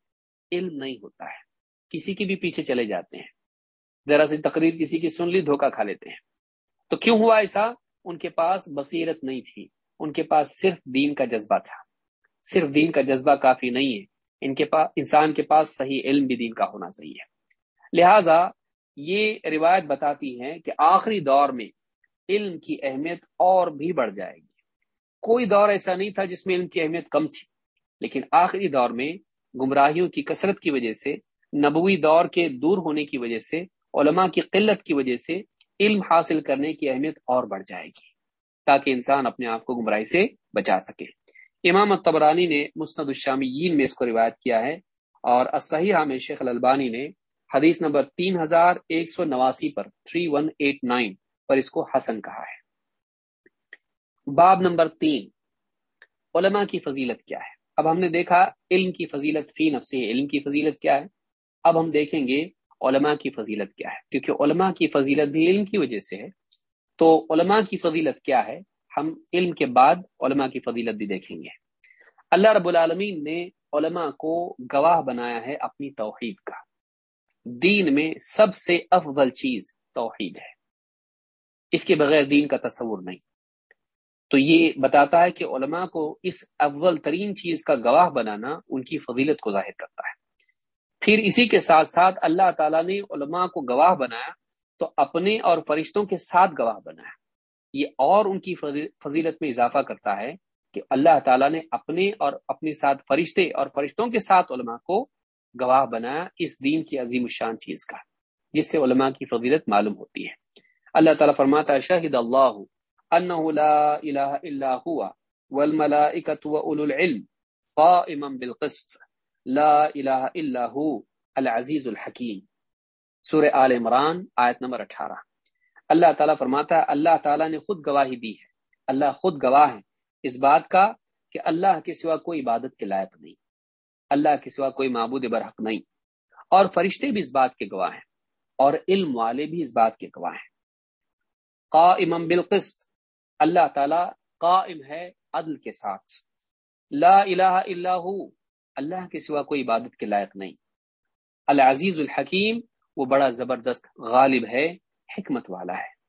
علم نہیں ہوتا ہے کسی کے بھی پیچھے چلے جاتے ہیں ذرا سی تقریر کسی کی سن لی دھوکا کھا لیتے ہیں تو کیوں ہوا ایسا ان کے پاس بصیرت نہیں تھی ان کے پاس صرف دین کا جذبہ تھا صرف دین کا جذبہ کافی نہیں ہے ان کے پاس انسان کے پاس صحیح علم بھی دین کا ہونا چاہیے۔ لہذا یہ روایت بتاتی ہے کہ آخری دور میں علم کی اہمیت اور بھی بڑھ جائے گی۔ کوئی دور ایسا نہیں تھا جس میں علم کی اہمیت کم تھی، لیکن آخری دور میں گمراہیوں کی کثرت کی وجہ سے، نبوی دور کے دور ہونے کی وجہ سے، علماء کی قلت کی وجہ سے علم حاصل کرنے کی اہمیت اور بڑھ جائے گی، تاکہ انسان اپنے آپ کو گمراہی سے بچا سکے۔ امام الطبرانی نے مسند الشامیین میں اس کو روایت کیا ہے اور اسحیحہ میں شیخ الالبانی نے حدیث نمبر تین ہزار ایک سو نواسی پر تھری ون ایٹ نائن پر اس کو حسن کہا ہے۔ باب نمبر تین، علماء کی فضیلت کیا ہے؟ اب ہم نے دیکھا علم کی فضیلت فی نفسی علم کی فضیلت کیا ہے؟ اب ہم دیکھیں گے علماء کی فضیلت کیا ہے۔ کیونکہ علماء کی فضیلت بھی علم کی وجہ سے ہے، تو علماء کی فضیلت کیا ہے؟ ہم علم کے بعد علماء کی فضیلت بھی دیکھیں گے۔ اللہ رب العالمین نے علماء کو گواہ بنایا ہے اپنی توحید کا۔ دین میں سب سے افضل چیز توحید ہے۔ اس کے بغیر دین کا تصور نہیں۔ تو یہ بتاتا ہے کہ علماء کو اس اول ترین چیز کا گواہ بنانا ان کی فضیلت کو ظاہر کرتا ہے۔ پھر اسی کے ساتھ ساتھ اللہ تعالیٰ نے علماء کو گواہ بنایا تو اپنے اور فرشتوں کے ساتھ گواہ بنایا۔ یہ اور ان کی فضیلت میں اضافہ کرتا ہے کہ اللہ تعالیٰ نے اپنے اور اپنے ساتھ فرشتے اور فرشتوں کے ساتھ علماء کو گواہ بنایا اس دین کی عظیم الشان چیز کا، جس سے علماء کی فضیلت معلوم ہوتی ہے۔ اللہ تعالیٰ فرماتا ہے، شاہد اللہ انه لا الہ الا ہوا والملائکت و اولو العلم قائما بالقسط، لا الہ الا ہو العزیز الحکیم۔ سورہ آل عمران، آیت نمبر اٹھارہ۔ اللہ تعالیٰ فرماتا ہے، اللہ تعالیٰ نے خود گواہی دی ہے۔ اللہ خود گواہ ہے اس بات کا کہ اللہ کے سوا کوئی عبادت کے لائق نہیں۔ اللہ کے سوا کوئی معبود برحق نہیں۔ اور فرشتے بھی اس بات کے گواہ ہیں۔ اور علم والے بھی اس بات کے گواہ ہیں۔ قائم بالقسط۔ اللہ تعالی قائم ہے عدل کے ساتھ۔ لا الہ الا ہو۔ اللہ کے سوا کوئی عبادت کے لائق نہیں۔ العزیز الحکیم۔ وہ بڑا زبردست غالب ہے۔ حکمت والا ہے۔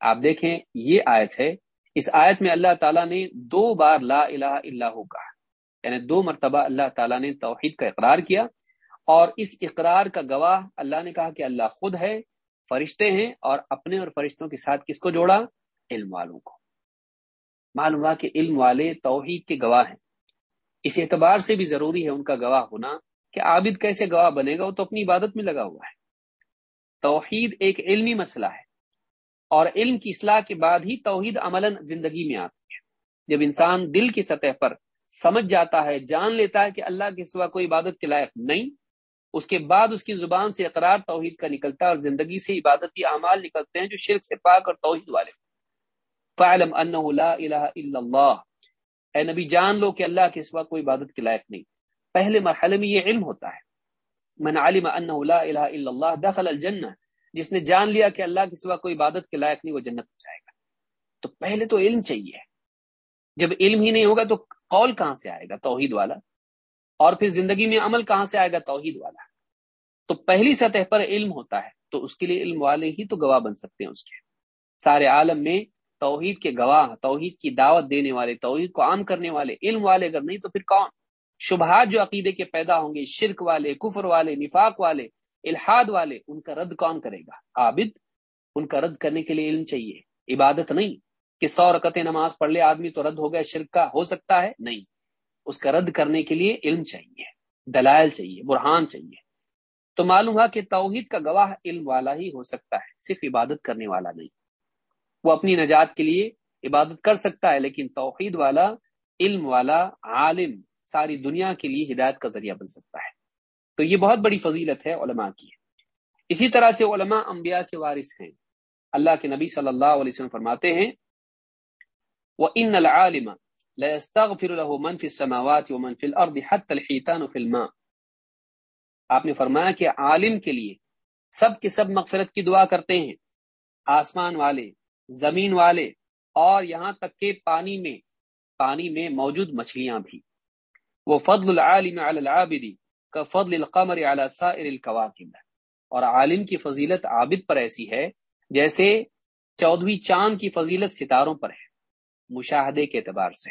آپ دیکھیں، یہ آیت ہے۔ اس آیت میں اللہ تعالیٰ نے دو بار لا الہ الا ہو کہا۔ یعنی دو مرتبہ اللہ تعالیٰ نے توحید کا اقرار کیا اور اس اقرار کا گواہ اللہ نے کہا کہ اللہ خود ہے، فرشتے ہیں اور اپنے اور فرشتوں کے ساتھ کس کو جوڑا؟ علم والوں کو۔ معلوم ہوا کہ علم والے توحید کے گواہ ہیں۔ اس اعتبار سے بھی ضروری ہے ان کا گواہ ہونا کہ عابد کیسے گواہ بنے گا، وہ تو اپنی عبادت میں لگا ہوا ہے۔ توحید ایک علمی مسئلہ ہے اور علم کی اصلاح کے بعد ہی توحید عمل زندگی میں آتی ہے۔ جب انسان دل کی سطح پر سمجھ جاتا ہے، جان لیتا ہے کہ اللہ کے سوا کوئی عبادت کے لائق نہیں، اس کے بعد اس کی زبان سے اقرار توحید کا نکلتا ہے اور زندگی سے عبادتی اعمال نکلتے ہیں جو شرک سے پاک اور توحید والے فعلم انه لا الہ الا اللہ۔ اے نبی، جان لو کہ اللہ کے سوا کوئی عبادت کے لائق نہیں۔ پہلے مرحلے میں یہ علم ہوتا ہے۔ من علم انه لا الہ الا اللہ دخل الجنہ۔ جس نے جان لیا کہ اللہ کے سوا کوئی عبادت کے لائق نہیں، وہ جنت میں جائے گا۔ تو پہلے تو علم چاہیے۔ جب علم ہی نہیں ہوگا تو قول کہاں سے آئے گا؟ توحید والا۔ اور پھر زندگی میں عمل کہاں سے آئے گا؟ توحید والا۔ تو پہلی سطح پر علم ہوتا ہے۔ تو اس کے لیے علم والے ہی تو گواہ بن سکتے ہیں اس کے۔ سارے عالم میں توحید کے گواہ، توحید کی دعوت دینے والے، توحید کو عام کرنے والے، علم والے اگر نہیں تو پھر کون؟ شبہات جو عقیدے کے پیدا ہوں گے، شرک والے، کفر والے، نفاق والے، الحاد والے، ان کا رد کون کرے گا؟ عابد، ان کا رد کرنے کے لیے علم چاہیے۔ عبادت نہیں کہ سو رکت نماز پڑھ لے، آدمی تو رد ہو گیا، شرک کا ہو سکتا ہے؟ نہیں۔ اس کا رد کرنے کے لیے علم چاہیے، دلائل چاہیے، برہان چاہیے۔ تو معلوم ہوا کہ توحید کا گواہ علم والا ہی ہو سکتا ہے، صرف عبادت کرنے والا نہیں۔ وہ اپنی نجات کے لیے عبادت کر سکتا ہے، لیکن توحید والا، علم والا، عالم ساری دنیا کے لیے ہدایت کا ذریعہ بن سکتا ہے۔ تو یہ بہت بڑی فضیلت ہے علماء کی۔ اسی طرح سے علماء انبیاء کے وارث ہیں۔ اللہ کے نبی صلی اللہ علیہ وسلم فرماتے ہیں وہ ان العالم ليستغفر له من في السماوات ومن في الارض حتى الحيتان في الماء۔ آپ نے فرمایا کہ عالم کے لیے سب کے سب مغفرت کی دعا کرتے ہیں۔ آسمان والے، زمین والے اور یہاں تک کہ پانی میں پانی میں موجود مچھلیاں بھی۔ وہ فضل العالم على العابد کا فضل القمر على سائر الكواكب. اور عالم کی فضیلت عابد پر ایسی ہے، جیسے چودویں چاند کی فضیلت ستاروں پر ہے، مشاہدے کے اعتبار سے.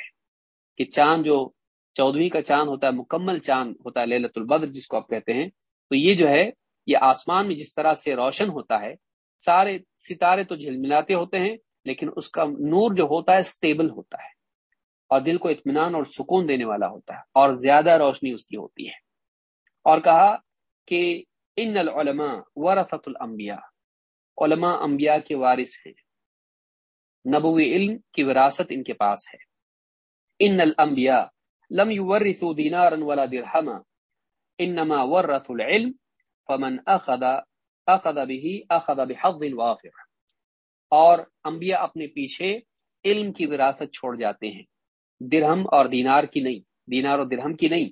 کہ چاند جو چودویں کا چاند ہوتا ہے، مکمل چاند ہوتا ہے للت البدر جس کو آپ کہتے ہیں، تو یہ جو ہے، یہ آسمان میں جس طرح سے روشن ہوتا ہے، سارے ستارے تو جھلملاتے ہوتے ہیں، لیکن اس کا نور جو ہوتا ہے اسٹیبل ہوتا ہے. اور دل کو اطمینان اور سکون دینے والا ہوتا ہے اور زیادہ روشنی اس کی ہوتی ہے۔ اور کہا کہ ان العلماء ورثت الانبیاء، علماء انبیاء کے وارث ہیں۔ نبوی علم کی وراثت ان کے پاس ہے۔ ان الانبیاء لم يورثوا دینارا ولا درہما، انما ورثوا العلم، فمن اخذ اخذ به، اخذ بحظ وافر اور انبیاء اپنے پیچھے علم کی وراثت چھوڑ جاتے ہیں۔ درہم اور دینار کی نہیں، دینار اور درہم کی نہیں۔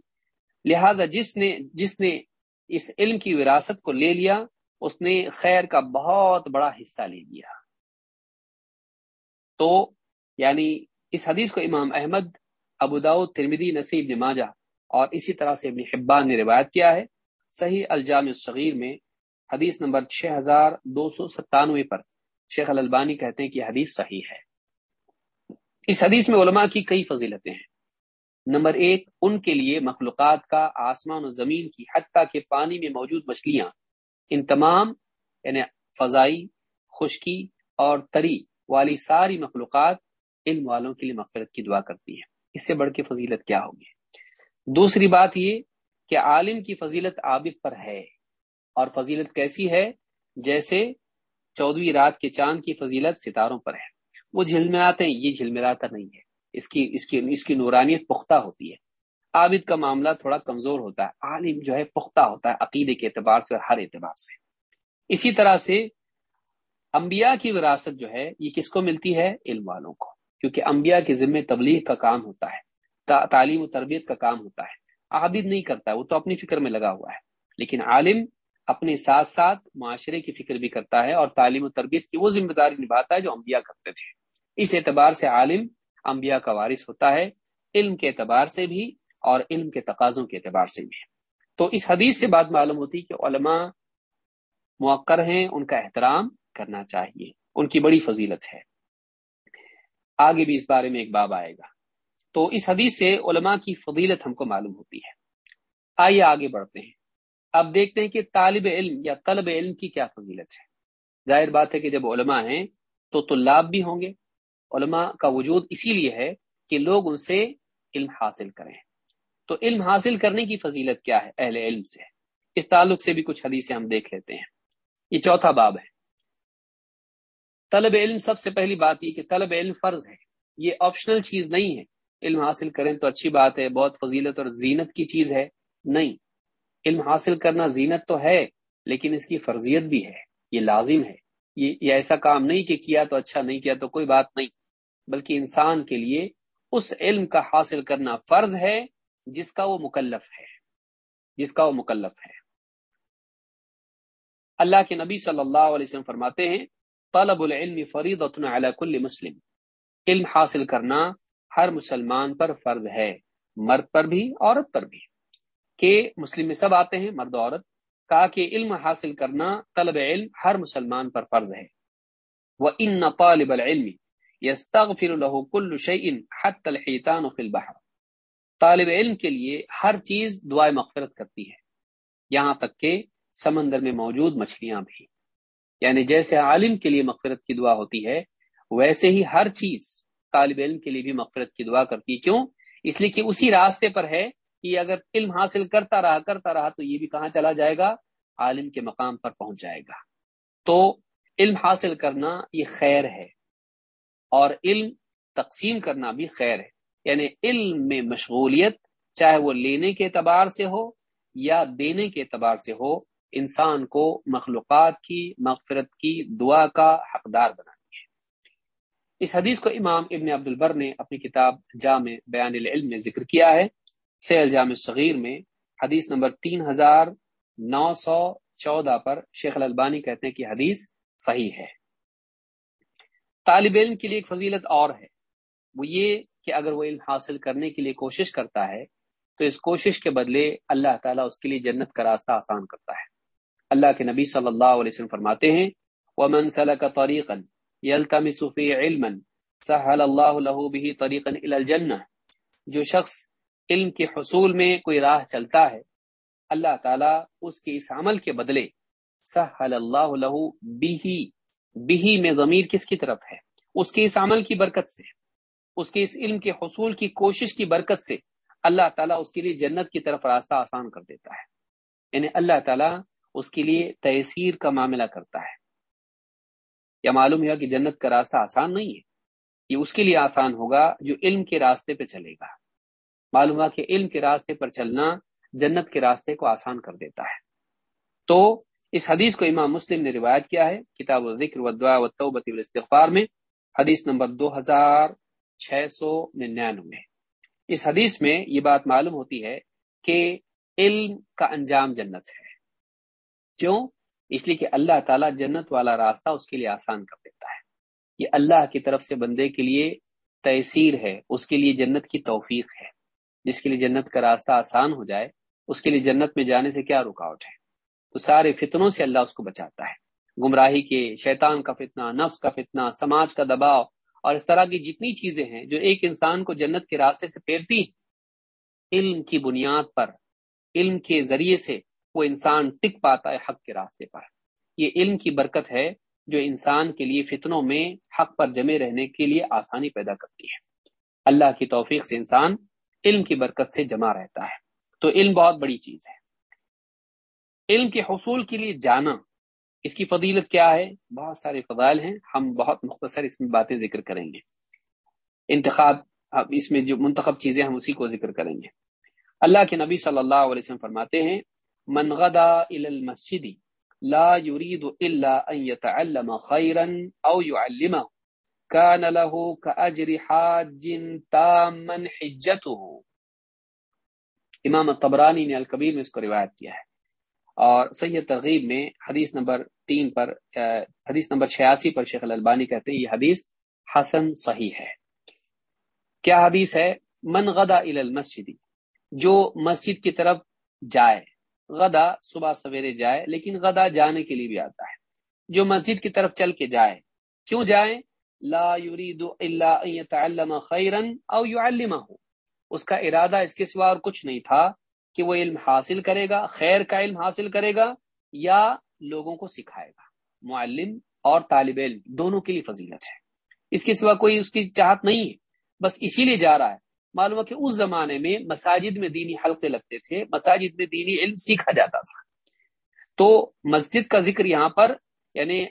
لہذا جس نے جس نے اس علم کی وراثت کو لے لیا، اس نے خیر کا بہت بڑا حصہ لے لیا۔ تو یعنی اس حدیث کو امام احمد ابوداؤ ترمیدی نصیب نماجہ اور اسی طرح سے ابن حبان نے روایت کیا ہے۔ صحیح الجام الصغیر میں حدیث نمبر 6297 پر شیخ الالبانی کہتے ہیں کہ یہ حدیث صحیح ہے۔ اس حدیث میں علماء کی کئی فضیلتیں ہیں۔ نمبر ایک، ان کے لیے مخلوقات کا آسمان و زمین کی حتیٰ کے پانی میں موجود مچھلیاں، ان تمام یعنی فضائی، خشکی اور تری والی ساری مخلوقات علم والوں کے لیے مغفرت کی دعا کرتی ہیں۔ اس سے بڑھ کے فضیلت کیا ہوگی؟ دوسری بات یہ کہ عالم کی فضیلت عابد پر ہے اور فضیلت کیسی ہے؟ جیسے چودویں رات کے چاند کی فضیلت ستاروں پر ہے۔ وہ جھلملاتے ہیں، یہ جھلملاتا نہیں ہے۔ اس کی اس کی اس کی نورانیت پختہ ہوتی ہے۔ عابد کا معاملہ تھوڑا کمزور ہوتا ہے۔ عالم جو ہے پختہ ہوتا ہے عقیدے کے اعتبار سے اور ہر اعتبار سے۔ اسی طرح سے انبیاء کی وراثت جو ہے، یہ کس کو ملتی ہے؟ علم والوں کو۔ کیونکہ انبیاء کے ذمے تبلیغ کا کام ہوتا ہے تعلیم و تربیت کا کام ہوتا ہے۔ عابد نہیں کرتا، وہ تو اپنی فکر میں لگا ہوا ہے۔ لیکن عالم اپنے ساتھ ساتھ معاشرے کی فکر بھی کرتا ہے اور تعلیم و تربیت کی وہ ذمہ داری نبھاتا ہے جو انبیاء کرتے تھے۔ اس اعتبار سے عالم، انبیاء کا وارث ہوتا ہے، علم کے اعتبار سے بھی اور علم کے تقاضوں کے اعتبار سے بھی۔ تو اس حدیث سے بات معلوم ہوتی کہ علماء موقر ہیں، ان کا احترام کرنا چاہیے، ان کی بڑی فضیلت ہے۔ آگے بھی اس بارے میں ایک باب آئے گا۔ تو اس حدیث سے علماء کی فضیلت ہم کو معلوم ہوتی ہے۔ آئیے آگے بڑھتے ہیں۔ اب دیکھتے ہیں کہ طالب علم یا طلب علم کی کیا فضیلت ہے۔ ظاہر بات ہے کہ جب علماء ہیں تو طلاب بھی ہوں گے علماء کا وجود اسی لیے ہے کہ لوگ ان سے علم حاصل کریں۔ تو علم حاصل کرنے کی فضیلت کیا ہے؟ اہل علم سے۔ اس تعلق سے بھی کچھ حدیثیں ہم دیکھ لیتے ہیں۔ یہ چوتھا باب ہے۔ طلب علم سب سے پہلی بات یہ کہ طلب علم فرض ہے۔ یہ آپشنل چیز نہیں ہے۔ علم حاصل کریں تو اچھی بات ہے بہت فضیلت اور زینت کی چیز ہے۔ نہیں۔ علم حاصل کرنا زینت تو ہے لیکن اس کی فرضیت بھی ہے۔ یہ لازم ہے۔ یہ, یہ ایسا کام نہیں کہ کیا تو اچھا نہیں کیا تو کوئی بات نہیں۔ بلکہ انسان کے لیے اس علم کا حاصل کرنا فرض ہے جس کا وہ مکلف ہے، جس کا وہ مکلف ہے۔ اللہ کے نبی صلی اللہ علیہ وسلم فرماتے ہیں، طلب العلم فرید علی کل مسلم۔ علم حاصل کرنا ہر مسلمان پر فرض ہے، مرد پر بھی، عورت پر بھی۔ کہ مسلم میں سب آتے ہیں، مرد عورت۔ کہا کہ علم حاصل کرنا طلب علم ہر مسلمان پر فرض ہے۔ وہ ان طالب العلم یستغفر له كل شيء حتى الحيتان في البحر۔ طالب علم کے لیے ہر چیز دعائیں مغفرت کرتی ہے۔ یہاں تک کہ سمندر میں موجود مچھلیاں بھی۔ یعنی جیسے عالم کے لیے مغفرت کی دعا ہوتی ہے، ویسے ہی ہر چیز طالب علم کے لیے بھی مغفرت کی دعا کرتی ہے۔ کیوں؟ اس لیے کہ اسی راستے پر ہے کہ اگر علم حاصل کرتا رہا کرتا رہا تو یہ بھی کہاں چلا جائے گا؟ عالم کے مقام پر پہنچ جائے گا۔ تو علم حاصل کرنا یہ خیر ہے۔ اور علم تقسیم کرنا بھی خیر ہے۔ یعنی علم میں مشغولیت چاہے وہ لینے کے اعتبار سے ہو یا دینے کے اعتبار سے ہو، انسان کو مخلوقات کی، مغفرت کی دعا کا حقدار بنانی ہے۔ اس حدیث کو امام ابن عبد البر نے اپنی کتاب جامع بیان العلم میں ذکر کیا ہے۔ سیل جامع صغیر میں حدیث نمبر تین ہزار نو سو چودہ پر شیخ الالبانی کہتے ہیں کہ حدیث صحیح ہے۔ طالب علم کے لیے ایک فضیلت اور ہے۔ وہ یہ کہ اگر وہ علم حاصل کرنے کے لیے کوشش کرتا ہے، تو اس کوشش کے بدلے اللہ تعالیٰ اس کے لیے جنت کا راستہ آسان کرتا ہے۔ اللہ کے نبی صلی اللہ علیہ وسلم فرماتے ہیں، ومن سلك طريقا يلتمس فيه علما سهل الله له به طريقا الى الجنه جو شخص علم کے حصول میں کوئی راہ چلتا ہے، اللہ تعالی اس کے اس عمل کے بدلے سهل الله له به به میں ضمیر کس کی طرف ہے؟ اس کے اس عمل کی برکت سے، اس کے اس علم کے حصول کی کوشش کی برکت سے اللہ تعالیٰ اس کے لیے جنت کی طرف راستہ آسان کر دیتا ہے۔ یعنی اللہ تعالیٰ اس کے لیے تحصیر کا معاملہ کرتا ہے۔ یا معلوم ہوا کہ جنت کا راستہ آسان نہیں ہے؟ یہ اس کے لیے آسان ہوگا جو علم کے راستے پہ چلے گا۔ معلوم ہوا کہ علم کے راستے پر چلنا جنت کے راستے کو آسان کر دیتا ہے۔ تو اس حدیث کو امام مسلم نے روایت کیا ہے، کتاب الذکر و دعا و توبت والاستغفار میں، حدیث نمبر دو ہزار چھ سو ننانوے اس حدیث میں یہ بات معلوم ہوتی ہے کہ علم کا انجام جنت ہے۔ کیوں؟ اس لیے کہ اللہ تعالیٰ جنت والا راستہ اس کے لیے آسان کر دیتا ہے۔ یہ اللہ کی طرف سے بندے کے لیے تحصیر ہے، اس کے لیے جنت کی توفیق ہے۔ جس کے لیے جنت کا راستہ آسان ہو جائے، اس کے لیے جنت میں جانے سے کیا رکاوٹ ہے؟ تو سارے فتنوں سے اللہ اس کو بچاتا ہے۔ گمراہی کے، شیطان کا فتنہ، نفس کا فتنہ، سماج کا دباؤ اور اس طرح کی جتنی چیزیں ہیں جو ایک انسان کو جنت کے راستے سے پھیرتی علم کی بنیاد پر، علم کے ذریعے سے وہ انسان ٹک پاتا ہے حق کے راستے پر۔ یہ علم کی برکت ہے جو انسان کے لیے فتنوں میں حق پر جمے رہنے کے لیے آسانی پیدا کرتی ہے۔ اللہ کی توفیق سے انسان علم کی برکت سے جمع رہتا ہے۔ تو علم بہت بڑی چیز ہے۔ علم کے حصول کے لیے جانا، اس کی فضیلت کیا ہے؟ بہت سارے فضائل ہیں، ہم بہت مختصر اس میں باتیں ذکر کریں گے۔ انتخاب اس میں جو منتخب چیزیں ہم اسی کو ذکر کریں گے۔ اللہ کے نبی صلی اللہ علیہ وسلم فرماتے ہیں، من غدا الى المسجد لا يريد الا ان يتعلم خيرا او يعلمه كان له كاجر حاج تاما حجته. امام الطبرانی نے الکبیر میں اس کو روایت کیا ہے۔ اور صحیح ترغیب میں حدیث نمبر تین پر حدیث نمبر چھیاسی پر شیخ الالبانی کہتے ہیں یہ حدیث حسن صحیح ہے۔ کیا حدیث ہے؟ من غدا الى المسجد، جو مسجد کی طرف جائے۔ غدا صبح سویرے جائے، لیکن غدا جانے کے لیے بھی آتا ہے۔ جو مسجد کی طرف چل کے جائے، کیوں جائے؟ لا يريد الا ان يتعلم خيرا او يعلمه اس کا ارادہ اس کے سوا اور کچھ نہیں تھا۔ کہ وہ علم حاصل کرے گا، خیر کا علم حاصل کرے گا یا لوگوں کو سکھائے گا۔ معلم اور طالب علم دونوں کے لیے فضیلت ہے۔ اس کے سوا کوئی اس کی چاہت نہیں ہے۔ بس اسی لیے جا رہا ہے۔ معلوم ہے کہ اس زمانے میں مساجد میں دینی حلقے لگتے تھے، مساجد میں دینی علم سیکھا جاتا تھا۔ تو مسجد کا ذکر یہاں پر یعنی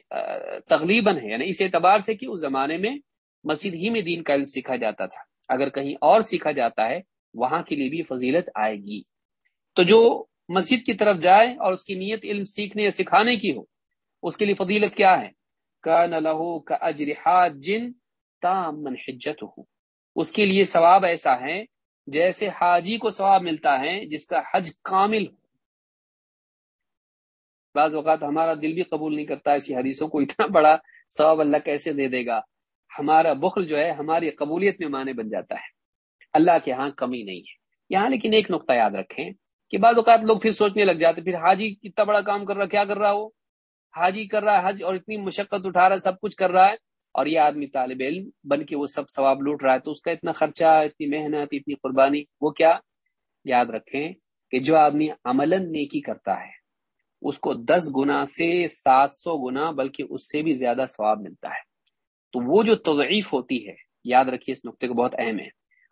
تغلیباً ہے۔ یعنی اس اعتبار سے کہ اس زمانے میں مسجد ہی میں دین کا علم سیکھا جاتا تھا۔ اگر کہیں اور سیکھا جاتا ہے، وہاں کے لیے بھی فضیلت آئے گی۔ تو جو مسجد کی طرف جائے اور اس کی نیت علم سیکھنے یا سکھانے کی ہو، اس کے لیے فضیلت کیا ہے؟ کا نہ لہو کا اجرحا جن تامن حجت ہو اس کے لیے ثواب ایسا ہے جیسے حاجی کو ثواب ملتا ہے جس کا حج کامل ہو۔ بعض اوقات ہمارا دل بھی قبول نہیں کرتا ایسی حدیثوں کو، اتنا بڑا ثواب اللہ کیسے دے دے گا؟ ہمارا بخل جو ہے ہماری قبولیت میں معنی بن جاتا ہے۔ اللہ کے ہاں کمی نہیں ہے۔ یہاں لیکن ایک نقطہ یاد رکھیں۔ کہ بعض اوقات لوگ پھر سوچنے لگ جاتے پھر حاجی کتنا بڑا کام کر رہا، کیا کر رہا ہو حاجی کر رہا ہے، حج اور اتنی مشقت اٹھا رہا ہے، سب کچھ کر رہا ہے، اور یہ آدمی طالب علم بن کے وہ سب ثواب لوٹ رہا ہے، تو اس کا اتنا خرچہ، اتنی محنت، اتنی قربانی، وہ کیا؟ یاد رکھیں کہ جو آدمی عمل نیکی کرتا ہے، اس کو دس گنا سے سات سو گنا، بلکہ اس سے بھی زیادہ ثواب ملتا ہے۔ تو وہ جو تضعیف ہوتی ہے، یاد رکھیے اس نقطے کو بہت اہم ہے،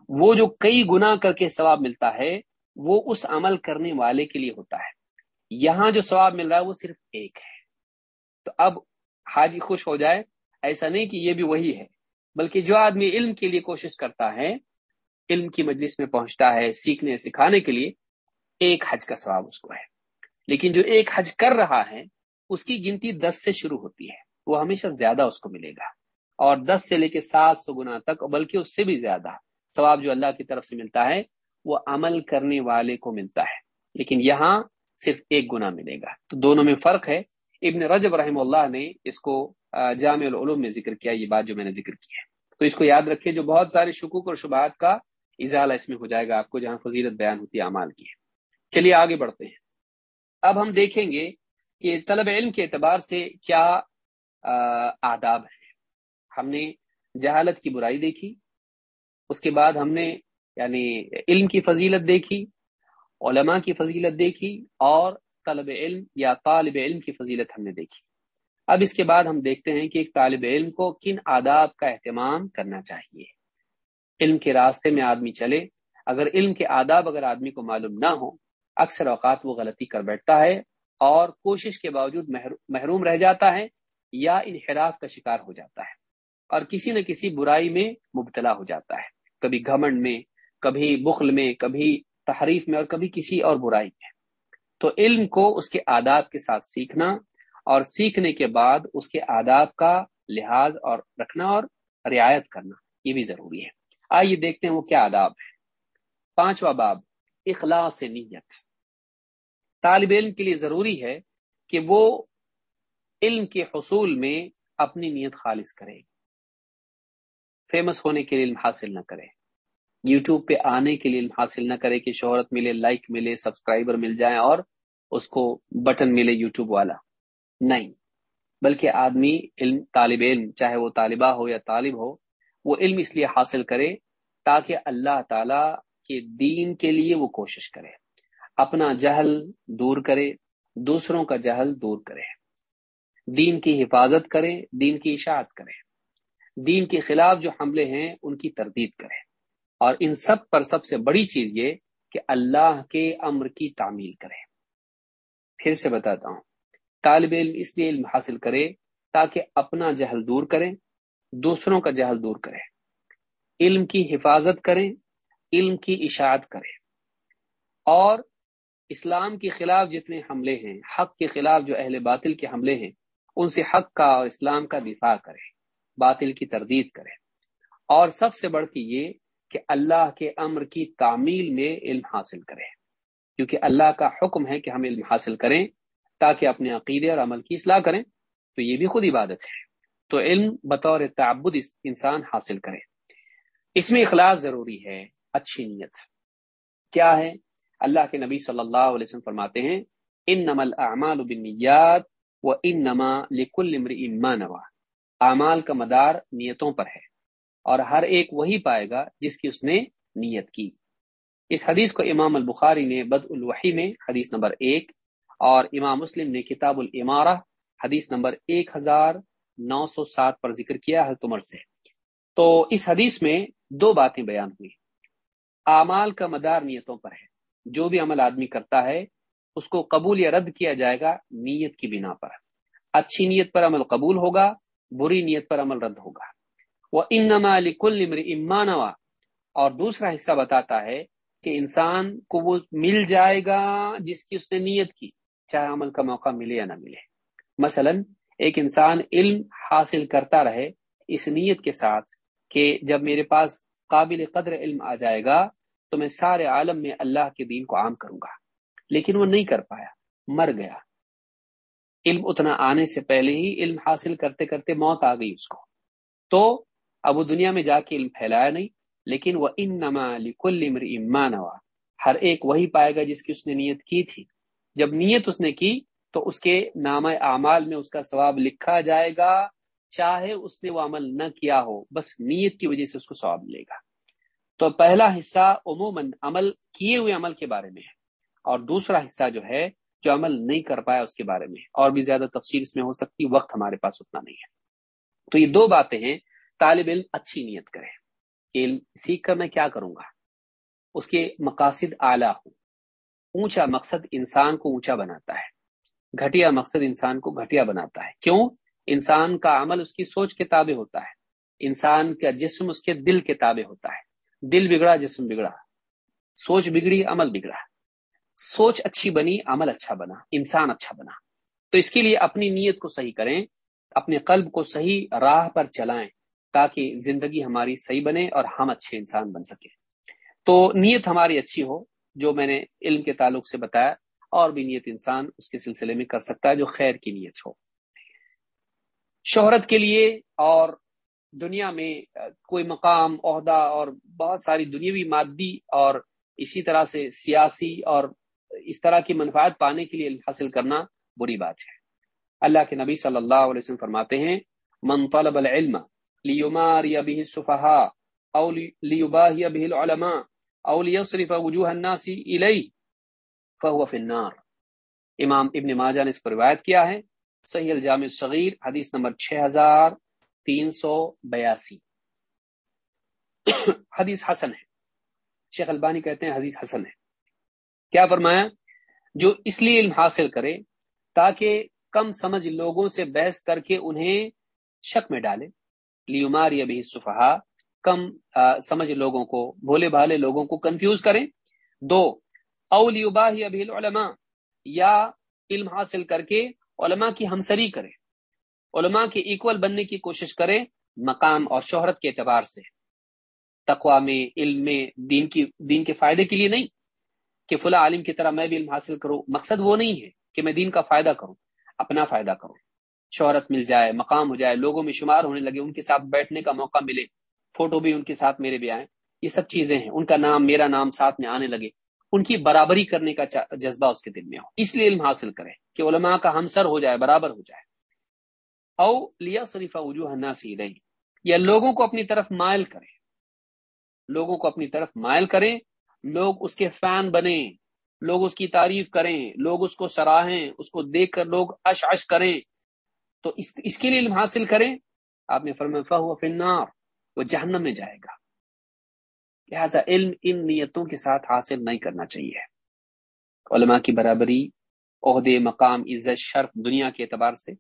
وہ جو کئی گنا کر کے ثواب ملتا ہے وہ اس عمل کرنے والے کے لیے ہوتا ہے۔ یہاں جو ثواب مل رہا ہے وہ صرف ایک ہے۔ تو اب حاجی خوش ہو جائے۔ ایسا نہیں کہ یہ بھی وہی ہے، بلکہ جو آدمی علم کے لیے کوشش کرتا ہے، علم کی مجلس میں پہنچتا ہے سیکھنے، سکھانے کے لیے، ایک حج کا ثواب اس کو ہے۔ لیکن جو ایک حج کر رہا ہے، اس کی گنتی دس سے شروع ہوتی ہے۔ وہ ہمیشہ زیادہ اس کو ملے گا۔ اور دس سے لے کے سات سو گنا تک، بلکہ اس سے بھی زیادہ ثواب جو اللہ کی طرف سے ملتا ہے وہ عمل کرنے والے کو ملتا ہے۔ لیکن یہاں صرف ایک گنا ملے گا۔ تو دونوں میں فرق ہے۔ ابن رجب رحم اللہ نے اس کو جامع العلوم میں ذکر کیا، یہ بات جو میں نے ذکر کی ہے۔ تو اس کو یاد رکھے جو بہت سارے شکوک اور شبہات کا اضالہ اس میں ہو جائے گا آپ کو، جہاں فضیلت بیان ہوتی ہے، اعمال کی۔ ہے چلیے آگے بڑھتے ہیں۔ اب ہم دیکھیں گے کہ طلب علم کے اعتبار سے کیا آداب ہے ہم نے جہالت کی برائی دیکھی، اس کے بعد ہم نے یعنی علم کی فضیلت دیکھی، علماء کی فضیلت دیکھی، اور طلب علم یا طالب علم کی فضیلت ہم نے دیکھی۔ اب اس کے بعد ہم دیکھتے ہیں کہ ایک طالب علم کو کن آداب کا اہتمام کرنا چاہیے۔ علم کے راستے میں آدمی چلے، اگر علم کے آداب اگر آدمی کو معلوم نہ ہو، اکثر اوقات وہ غلطی کر بیٹھتا ہے اور کوشش کے باوجود محروم رہ جاتا ہے یا انحراف کا شکار ہو جاتا ہے اور کسی نہ کسی برائی میں مبتلا ہو جاتا ہے۔ کبھی گھمنڈ میں کبھی بخل میں، کبھی تحریف میں اور کبھی کسی اور برائی میں۔ تو علم کو اس کے آداب کے ساتھ سیکھنا اور سیکھنے کے بعد اس کے آداب کا لحاظ اور رکھنا اور رعایت کرنا، یہ بھی ضروری ہے۔ آئیے دیکھتے ہیں وہ کیا آداب ہے پانچواں باب، اخلاص نیت۔ طالب علم کے لیے ضروری ہے کہ وہ علم کے حصول میں اپنی نیت خالص کرے۔ فیمس ہونے کے لیے علم حاصل نہ کرے۔ یوٹیوب پہ آنے کے لیے علم حاصل نہ کرے کہ شہرت ملے لائک ملے سبسکرائبر مل جائیں اور اس کو بٹن ملے یوٹیوب والا۔ نہیں، بلکہ آدمی علم، طالب علم، چاہے وہ طالبہ ہو یا طالب ہو، وہ علم اس لیے حاصل کرے تاکہ اللہ تعالی کے دین کے لیے وہ کوشش کرے۔ اپنا جہل دور کرے، دوسروں کا جہل دور کرے۔ دین کی حفاظت کرے، دین کی اشاعت کرے۔ دین کے خلاف جو حملے ہیں، ان کی تردید کرے۔ اور ان سب پر سب سے بڑی چیز یہ کہ اللہ کے امر کی تعمیل کرے۔ پھر سے بتاتا ہوں، طالب علم اس لیے علم حاصل کرے تاکہ اپنا جہل دور کرے، دوسروں کا جہل دور کرے۔ علم کی حفاظت کریں علم کی اشاعت کرے۔ اور اسلام کے خلاف جتنے حملے ہیں، حق کے خلاف جو اہل باطل کے حملے ہیں، ان سے حق کا اور اسلام کا دفاع کرے، باطل کی تردید کرے۔ اور سب سے بڑھ کے یہ کہ اللہ کے امر کی تعمیل میں علم حاصل کرے کیونکہ اللہ کا حکم ہے کہ ہم علم حاصل کریں تاکہ اپنے عقیدے اور عمل کی اصلاح کریں، تو یہ بھی خود عبادت ہے۔ تو علم بطور تعبد انسان حاصل کرے۔ اس میں اخلاص ضروری ہے، اچھی نیت۔ کیا ہے؟ اللہ کے نبی صلی اللہ علیہ وسلم فرماتے ہیں ان نمل اعمال بالنیات و ان نما لکل اما نوا اعمال کا مدار نیتوں پر ہے۔ اور ہر ایک وہی پائے گا جس کی اس نے نیت کی۔ اس حدیث کو امام البخاری نے بد الوحی میں حدیث نمبر ایک اور امام مسلم نے کتاب العمارہ حدیث نمبر ایک ہزار نو سو سات پر ذکر کیا ہے تمر سے۔ تو اس حدیث میں دو باتیں بیان ہوئی۔ اعمال کا مدار نیتوں پر ہے۔ جو بھی عمل آدمی کرتا ہے، اس کو قبول یا رد کیا جائے گا نیت کی بنا پر۔ اچھی نیت پر عمل قبول ہوگا، بری نیت پر عمل رد ہوگا۔ وہ ان کل امانوا اور دوسرا حصہ بتاتا ہے کہ انسان کو وہ مل جائے گا جس کی اس نے نیت کی، چاہے عمل کا موقع ملے یا نہ ملے۔ مثلا، ایک انسان علم حاصل کرتا رہے اس نیت کے ساتھ کہ جب میرے پاس قابل قدر علم آ جائے گا، تو میں سارے عالم میں اللہ کے دین کو عام کروں گا۔ لیکن وہ نہیں کر پایا، مر گیا۔ علم اتنا آنے سے پہلے ہی علم حاصل کرتے کرتے موت آ گئی اس کو۔ تو اب وہ دنیا میں جا کے علم پھیلایا نہیں، لیکن وہ ان نما کل امان ہوا ہر ایک وہی پائے گا جس کی اس نے نیت کی تھی۔ جب نیت اس نے کی تو اس کے نام اعمال میں اس کا ثواب لکھا جائے گا، چاہے اس نے وہ عمل نہ کیا ہو، بس نیت کی وجہ سے اس کو ثواب ملے گا۔ تو پہلا حصہ عموماً عمل کیے ہوئے عمل کے بارے میں ہے۔ اور دوسرا حصہ جو ہے، جو عمل نہیں کر پایا اس کے بارے میں اور بھی زیادہ تفصیل اس میں ہو سکتی، وقت ہمارے پاس اتنا نہیں ہے۔ تو یہ دو باتیں ہیں طالب علم اچھی نیت کرے۔ علم سیکھ کر میں کیا کروں گا؟ اس کے مقاصد اعلیٰ ہوں۔ اونچا مقصد انسان کو اونچا بناتا ہے۔ گھٹیا مقصد انسان کو گھٹیا بناتا ہے۔ کیوں؟ انسان کا عمل اس کی سوچ کے تابع ہوتا ہے۔ انسان کا جسم اس کے دل کے تابع ہوتا ہے۔ دل بگڑا، جسم بگڑا۔ سوچ بگڑی، عمل بگڑا۔ سوچ اچھی بنی، عمل اچھا بنا، انسان اچھا بنا۔ تو اس کے لیے اپنی نیت کو صحیح کریں، اپنے قلب کو صحیح راہ پر چلائیں۔ تاکہ زندگی ہماری صحیح بنے اور ہم اچھے انسان بن سکیں۔ تو نیت ہماری اچھی ہو، جو میں نے علم کے تعلق سے بتایا، اور بھی نیت انسان اس کے سلسلے میں کر سکتا ہے جو خیر کی نیت ہو۔ شہرت کے لیے اور دنیا میں کوئی مقام، عہدہ اور بہت ساری دنیاوی مادی اور اسی طرح سے سیاسی اور اس طرح کی منفعت پانے کے لیے حاصل کرنا بری بات ہے۔ اللہ کے نبی صلی اللہ علیہ وسلم فرماتے ہیں، من طلب العلم لیماری به السفهاء او لیباہی به العلماء او لیصرف وجوہ الناس الیہ فهو فی النار. امام ابن ماجہ نے اس پر روایت کیا ہے، صحیح الجامع الصغیر، حدیث نمبر 6382 (coughs) حدیث حسن ہے۔ شیخ البانی کہتے ہیں حدیث حسن ہے۔ کیا فرمایا؟ جو اس لیے علم حاصل کرے تاکہ کم سمجھ لوگوں سے بحث کر کے انہیں شک میں ڈالے۔ لیمار یا بھی صفحا کم سمجھ لوگوں کو، بھولے بھالے لوگوں کو کنفیوز کریں۔ دو اولیبا ہی ابھی علماء یا علم حاصل کر کے علماء کی ہمسری کرے علماء کے ایکول بننے کی کوشش کرے مقام اور شہرت کے اعتبار سے۔ تقوا میں، علم میں، دین کی، دین کے فائدے کے لیے نہیں۔ کہ فلاں عالم کی طرح میں بھی علم حاصل کروں، مقصد وہ نہیں ہے کہ میں دین کا فائدہ کروں، اپنا فائدہ کروں۔ شہرت مل جائے، مقام ہو جائے، لوگوں میں شمار ہونے لگے، ان کے ساتھ بیٹھنے کا موقع ملے، فوٹو بھی ان کے ساتھ میرے بھی آئے۔ یہ سب چیزیں ہیں، ان کا نام، میرا نام ساتھ میں آنے لگے۔ ان کی برابری کرنے کا جذبہ اس کے دل میں ہو۔ اس لیے علم حاصل کرے کہ علماء کا ہمسر ہو جائے، برابر ہو جائے۔ او لیا شریفہ وجوہ نہ سی رہی یا لوگوں کو اپنی طرف مائل کرے لوگوں کو اپنی طرف مائل کریں، لوگ اس کے فین بنے لوگ اس کی تعریف کریں، لوگ اس کو سراہیں، اس کو دیکھ کر لوگ اش اش کریں۔ تو اس اس کے لیے علم حاصل کریں۔ آپ نے فرمایا ہوا فنار وہ جہنم میں جائے گا۔ لہذا علم ان نیتوں کے ساتھ حاصل نہیں کرنا چاہیے۔ علماء کی برابری، عہدے، مقام، عزت، شرف دنیا کے اعتبار سے،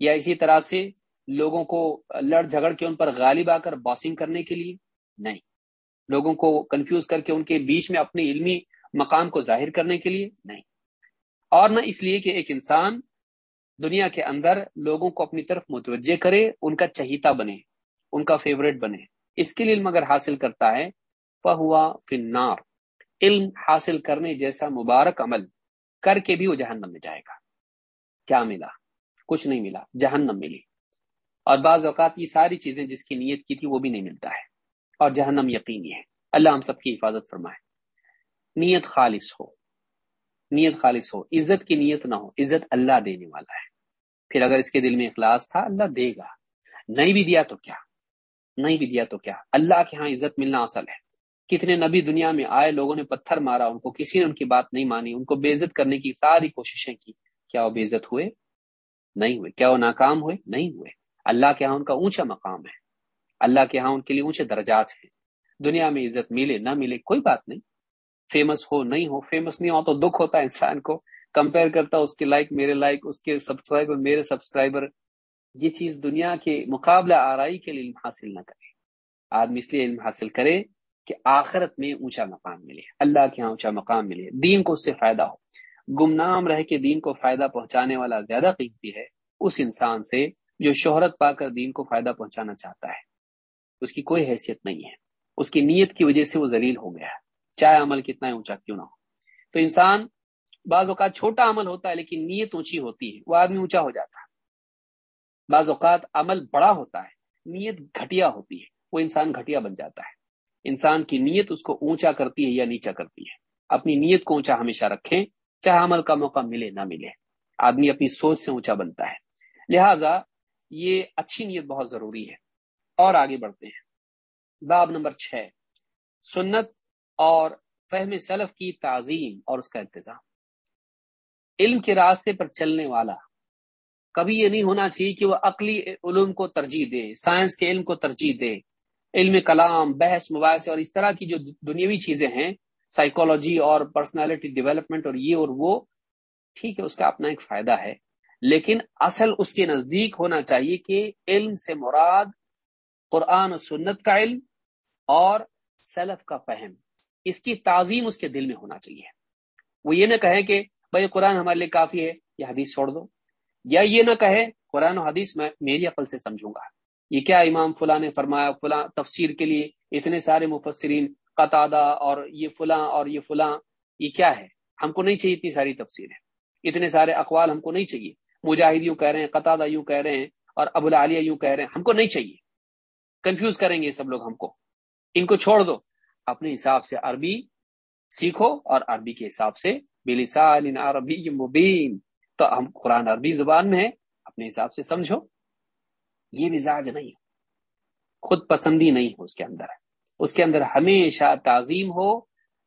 یا اسی طرح سے لوگوں کو لڑ جھگڑ کے ان پر غالب آ کر باسنگ کرنے کے لیے؟ نہیں۔ لوگوں کو کنفیوز کر کے ان کے بیچ میں اپنی علمی مقام کو ظاہر کرنے کے لیے؟ نہیں۔ اور نہ اس لیے کہ ایک انسان دنیا کے اندر لوگوں کو اپنی طرف متوجہ کرے، ان کا چہیتا بنے، ان کا فیوریٹ بنے۔ اس کے لیے علم اگر حاصل کرتا ہے ہوا فنار علم حاصل کرنے جیسا مبارک عمل کر کے بھی وہ جہنم میں جائے گا۔ کیا ملا؟ کچھ نہیں ملا، جہنم ملی۔ اور بعض اوقات یہ ساری چیزیں جس کی نیت کی تھی وہ بھی نہیں ملتا ہے۔ اور جہنم یقینی ہے۔ اللہ ہم سب کی حفاظت فرمائے۔ نیت خالص ہو۔ نیت خالص ہو، عزت کی نیت نہ ہو، عزت اللہ دینے والا ہے۔ پھر اگر اس کے دل میں اخلاص تھا، اللہ دے گا۔ نہیں بھی دیا تو کیا؟ نہیں بھی دیا تو کیا؟ اللہ کے ہاں عزت ملنا اصل ہے۔ کتنے نبی دنیا میں آئے، لوگوں نے پتھر مارا، ان کو کسی نے ان کی بات نہیں مانی، ان کو بے عزت کرنے کی ساری کوششیں کی۔ کیا وہ بے عزت ہوئے؟ نہیں ہوئے۔ کیا وہ ناکام ہوئے؟ نہیں ہوئے۔ اللہ کے ہاں ان کا اونچا مقام ہے۔ اللہ کے ہاں ان کے لیے اونچے درجات ہیں۔ دنیا میں عزت ملے، نہ ملے، کوئی بات نہیں۔ فیمس ہو نہیں ہو فیمس نہیں ہو تو دکھ ہوتا ہے انسان کو۔ کمپیئر کرتا اس کے لائک میرے لائک اس کے سبسکرائبر میرے سبسکرائبر یہ چیز دنیا کے مقابلہ آرائی کے لیے علم حاصل نہ کرے۔ آدمی اس لیے علم حاصل کرے کہ آخرت میں اونچا مقام ملے، اللہ کے یہاں اونچا مقام ملے۔ دین کو اس سے فائدہ ہو۔ گمنام رہ کے دین کو فائدہ پہنچانے والا زیادہ قیمتی ہے۔ اس انسان سے جو شہرت پا کر دین کو فائدہ پہنچانا چاہتا ہے۔ اس کی کوئی حیثیت نہیں ہے۔ اس کی نیت کی وجہ سے وہ ذلیل ہو گیا ہے۔ چاہے عمل کتنا اونچا کیوں نہ ہو۔ تو انسان بعض اوقات چھوٹا عمل ہوتا ہے لیکن نیت اونچی ہوتی ہے، وہ آدمی اونچا ہو جاتا ہے۔ بعض اوقات عمل بڑا ہوتا ہے، نیت گھٹیا ہوتی ہے، وہ انسان گھٹیا بن جاتا ہے۔ انسان کی نیت اس کو اونچا کرتی ہے یا نیچا کرتی ہے۔ اپنی نیت کو اونچا ہمیشہ رکھیں، چاہے عمل کا موقع ملے، نہ ملے۔ آدمی اپنی سوچ سے اونچا بنتا ہے۔ لہذا یہ اچھی نیت بہت ضروری ہے۔ اور آگے بڑھتے ہیں۔ باب نمبر چھ۔ سنت اور فہم سلف کی تعظیم اور اس کا انتظام۔ علم کے راستے پر چلنے والا کبھی یہ نہیں ہونا چاہیے کہ وہ عقلی علوم کو ترجیح دے، سائنس کے علم کو ترجیح دے، علم کلام، بحث، مباحث اور اس طرح کی جو دنیاوی چیزیں ہیں سائیکولوجی اور پرسنالٹی ڈیولپمنٹ اور یہ اور وہ، ٹھیک ہے، اس کا اپنا ایک فائدہ ہے۔ لیکن اصل اس کے نزدیک ہونا چاہیے کہ علم سے مراد قرآن و سنت کا علم اور سلف کا فہم۔ اس کی تعظیم اس کے دل میں ہونا چاہیے۔ وہ یہ نہ کہے کہ بھائی قرآن ہمارے لیے کافی ہے، یہ حدیث چھوڑ دو۔ یا یہ نہ کہے قرآن و حدیث میں میری عقل سے سمجھوں گا۔ یہ کیا امام فلاں نے فرمایا، فلاں تفسیر کے لیے اتنے سارے مفسرین قطع اور یہ فلاں اور یہ فلاں، یہ کیا ہے؟ ہم کو نہیں چاہیے اتنی ساری تفسیریں۔ اتنے سارے اقوال ہم کو نہیں چاہیے۔ مجاہد یوں کہہ رہے ہیں قطع یوں کہہ رہے ہیں اور ابو العالیہ یوں کہہ رہے ہیں۔ ہم کو نہیں چاہیے۔ کنفیوز کریں گے سب لوگ ہم کو۔ ان کو چھوڑ دو۔ اپنے حساب سے عربی سیکھو اور عربی کے حساب سے بلسان عربی مبین۔ تو ہم قرآن عربی زبان میں ہے اپنے حساب سے سمجھو۔ یہ مزاج نہیں، خود پسندی نہیں ہو اس کے اندر۔ اس کے اندر ہمیشہ تعظیم ہو،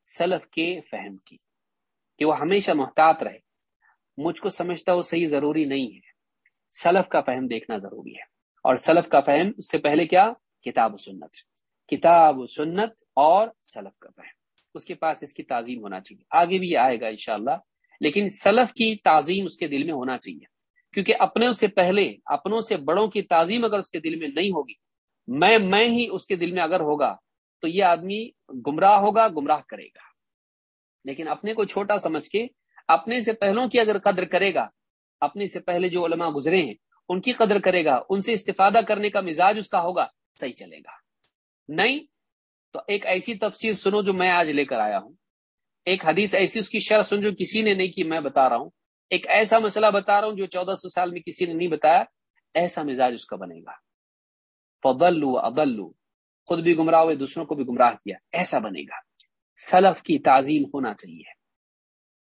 سلف کے فہم کی، کہ وہ ہمیشہ محتاط رہے۔ مجھ کو سمجھتا وہ صحیح ضروری نہیں ہے۔ سلف کا فہم دیکھنا ضروری ہے۔ اور سلف کا فہم اس سے پہلے کیا؟ کتاب و سنت۔ کتاب و سنت اور سلف کا فہم اس کے پاس اس کی تعظیم ہونا چاہیے۔ آگے بھی آئے گا انشاءاللہ۔ لیکن سلف کی تعظیم اس کے دل میں ہونا چاہیے۔ کیونکہ اپنے سے پہلے، اپنوں سے بڑوں کی تعظیم اگر اس کے دل میں نہیں ہوگی، میں میں ہی اس کے دل میں اگر ہوگا، تو یہ آدمی گمراہ ہوگا، گمراہ کرے گا۔ لیکن اپنے کو چھوٹا سمجھ کے، اپنے سے پہلوں کی اگر قدر کرے گا، اپنے سے پہلے جو علماء گزرے ہیں، ان کی قدر کرے گا، ان سے استفادہ کرنے کا مزاج اس کا ہوگا، صحیح چلے گا۔ نہیں تو ایک ایسی تفسیر سنو جو میں آج لے کر آیا ہوں۔ ایک حدیث ایسی اس کی شرح سن جو کسی نے نہیں کی، میں بتا رہا ہوں۔ ایک ایسا مسئلہ بتا رہا ہوں جو چودہ سو سال میں کسی نے نہیں بتایا۔ ایسا مزاج اس کا بنے گا۔ فضلو ابلو خود بھی گمراہ ہوئے، دوسروں کو بھی گمراہ کیا۔ ایسا بنے گا۔ سلف کی تعظیم ہونا چاہیے۔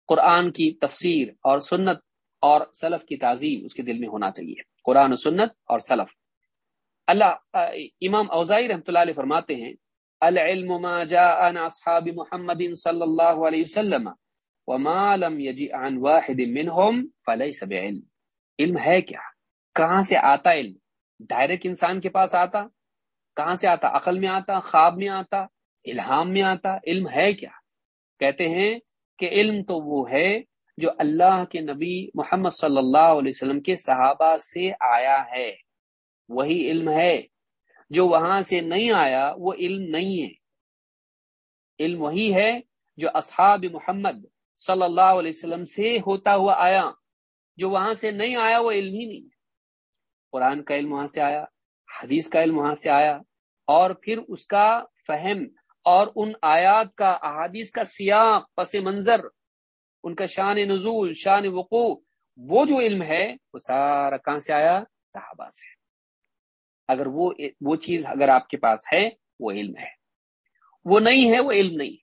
قرآن کی تفسیر اور سنت اور سلف کی تعظیم اس کے دل میں ہونا چاہیے۔ قرآن و سنت اور سلف۔ اللہ، امام اوزائی رحمۃ اللہ علیہ فرماتے ہیں العلم ما جاء عن اصحاب محمد صلی اللہ علیہ وسلم وما لم يجي عن واحد منهم فليس بعلم. علم ہے کیا؟ کہاں سے آتا علم؟ ڈائریکٹ انسان کے پاس آتا؟ کہاں سے آتا؟ عقل میں آتا، خواب میں آتا، الہام میں آتا؟ علم ہے کیا؟ کہتے ہیں کہ علم تو وہ ہے جو اللہ کے نبی محمد صلی اللہ علیہ وسلم کے صحابہ سے آیا ہے۔ وہی علم ہے۔ جو وہاں سے نہیں آیا، وہ علم نہیں ہے۔ علم وہی ہے جو اصحاب محمد صلی اللہ علیہ وسلم سے ہوتا ہوا آیا۔ جو وہاں سے نہیں آیا، وہ علم ہی نہیں ہے۔ قرآن کا علم وہاں سے آیا، حدیث کا علم وہاں سے آیا، اور پھر اس کا فہم اور ان آیات کا، احادیث کا سیاق، پس منظر، ان کا شان نزول، شان وقوع، وہ جو علم ہے، وہ سارا کہاں سے آیا؟ صحابہ سے۔ اگر وہ وہ چیز اگر آپ کے پاس ہے، وہ علم ہے۔ وہ نہیں ہے، وہ علم نہیں۔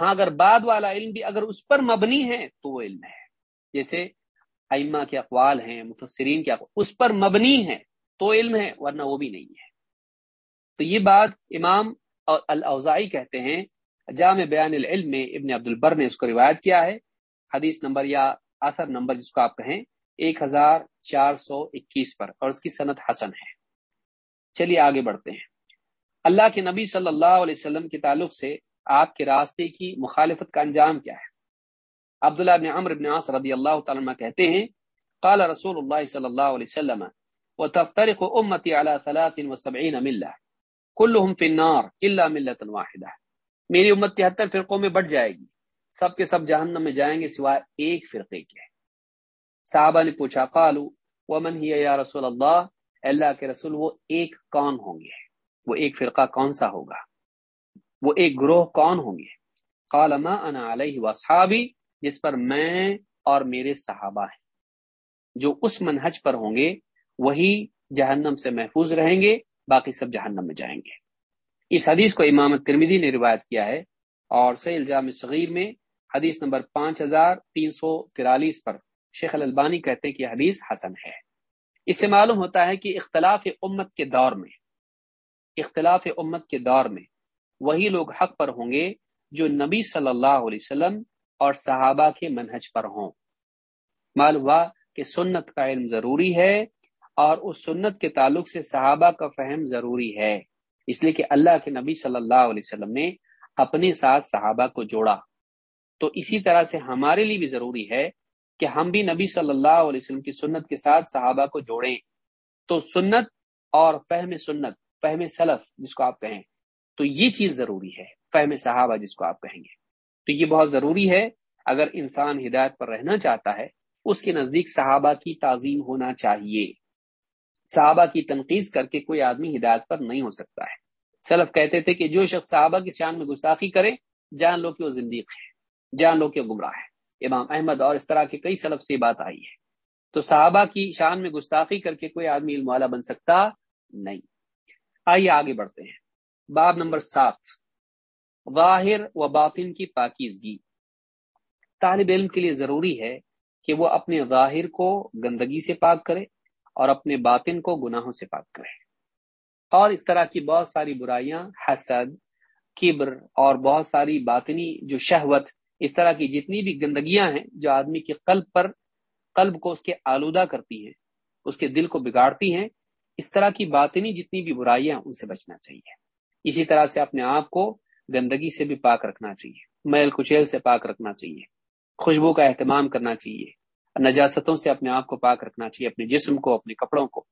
ہاں اگر بعد والا علم بھی اگر اس پر مبنی ہے، تو وہ علم ہے۔ جیسے ائمہ کے اقوال ہیں، مفسرین کے اقوال، اس پر مبنی ہے، تو علم ہے، ورنہ وہ بھی نہیں ہے۔ تو یہ بات امام الاوزائی کہتے ہیں۔ جامع بیان العلم میں ابن عبد البر نے اس کو روایت کیا ہے۔ حدیث نمبر یا اثر نمبر جس کو آپ کہیں، ایک ہزار چار سو اکیس پر، اور اس کی صنعت حسن ہے۔ چلیے آگے بڑھتے ہیں۔ اللہ کے نبی صلی اللہ علیہ وسلم کے تعلق سے آپ کے راستے کی مخالفت کا انجام کیا ہے؟ عبداللہ بن عمر بن عاص رضی اللہ تعالیٰ کہتے ہیں، قال رسول اللہ صلی اللہ علیہ وسلم، وتفترق امتی على 73 ملہ كلهم في النار الا ملۃ واحدہ میری امت تہتر فرقوں میں بٹ جائے گی، سب کے سب جہنم میں جائیں گے سوائے ایک فرقے کے۔ صحابہ نے پوچھا، قالوا، ومن هي یا رسول اللہ؟ اللہ کے رسول وہ ایک کون ہوں گے؟ وہ ایک فرقہ کون سا ہوگا؟ وہ ایک گروہ کون ہوں گے؟ قالما انا علیہ وصحابی جس پر میں اور میرے صحابہ ہیں۔ جو اس منہج پر ہوں گے، وہی جہنم سے محفوظ رہیں گے، باقی سب جہنم میں جائیں گے۔ اس حدیث کو امام ترمیدی نے روایت کیا ہے اور سی الجام صغیر میں حدیث نمبر پانچ ہزار تین سو ترالیس پر شیخ البانی کہتے ہیں کہ حدیث حسن ہے۔ اس سے معلوم ہوتا ہے کہ اختلاف امت کے دور میں، اختلاف امت کے دور میں وہی لوگ حق پر ہوں گے جو نبی صلی اللہ علیہ وسلم اور صحابہ کے منہج پر ہوں۔ معلوم ہوا کہ سنت کا علم ضروری ہے اور اس سنت کے تعلق سے صحابہ کا فہم ضروری ہے۔ اس لیے کہ اللہ کے نبی صلی اللہ علیہ وسلم نے اپنے ساتھ صحابہ کو جوڑا۔ تو اسی طرح سے ہمارے لیے بھی ضروری ہے کہ ہم بھی نبی صلی اللہ علیہ وسلم کی سنت کے ساتھ صحابہ کو جوڑیں۔ تو سنت اور فہم سنت، فہم سلف جس کو آپ کہیں، تو یہ چیز ضروری ہے، فہم صحابہ جس کو آپ کہیں گے۔ تو یہ بہت ضروری ہے، اگر انسان ہدایت پر رہنا چاہتا ہے، اس کے نزدیک صحابہ کی تعظیم ہونا چاہیے۔ صحابہ کی تنقید کر کے کوئی آدمی ہدایت پر نہیں ہو سکتا ہے۔ سلف کہتے تھے کہ جو شخص صحابہ کی شان میں گستاخی کرے، جان لو کہ وہ زندگی ہے، جان لو کہ گمراہ ہے۔ امام احمد اور اس طرح کے کئی سلف سے بات آئی ہے۔ تو صحابہ کی شان میں گستاخی کر کے کوئی آدمی علم والا بن سکتا نہیں۔ آئیے آگے بڑھتے ہیں۔ باب نمبر سات۔ ظاہر و باطن کی پاکیزگی۔ طالب علم کے لیے ضروری ہے کہ وہ اپنے ظاہر کو گندگی سے پاک کرے اور اپنے باطن کو گناہوں سے پاک کرے۔ اور اس طرح کی بہت ساری برائیاں، حسد، کبر اور بہت ساری باطنی جو شہوت اس طرح کی جتنی بھی گندگیاں ہیں جو آدمی کے قلب پر، قلب کو اس کے آلودہ کرتی ہیں، اس کے دل کو بگاڑتی ہیں، اس طرح کی باطنی جتنی بھی برائیاں ان سے بچنا چاہیے۔ اسی طرح سے اپنے آپ کو گندگی سے بھی پاک رکھنا چاہیے۔ میل کچیل سے پاک رکھنا چاہیے۔ خوشبو کا اہتمام کرنا چاہیے۔ نجاستوں سے اپنے آپ کو پاک رکھنا چاہیے، اپنے جسم کو، اپنے کپڑوں کو۔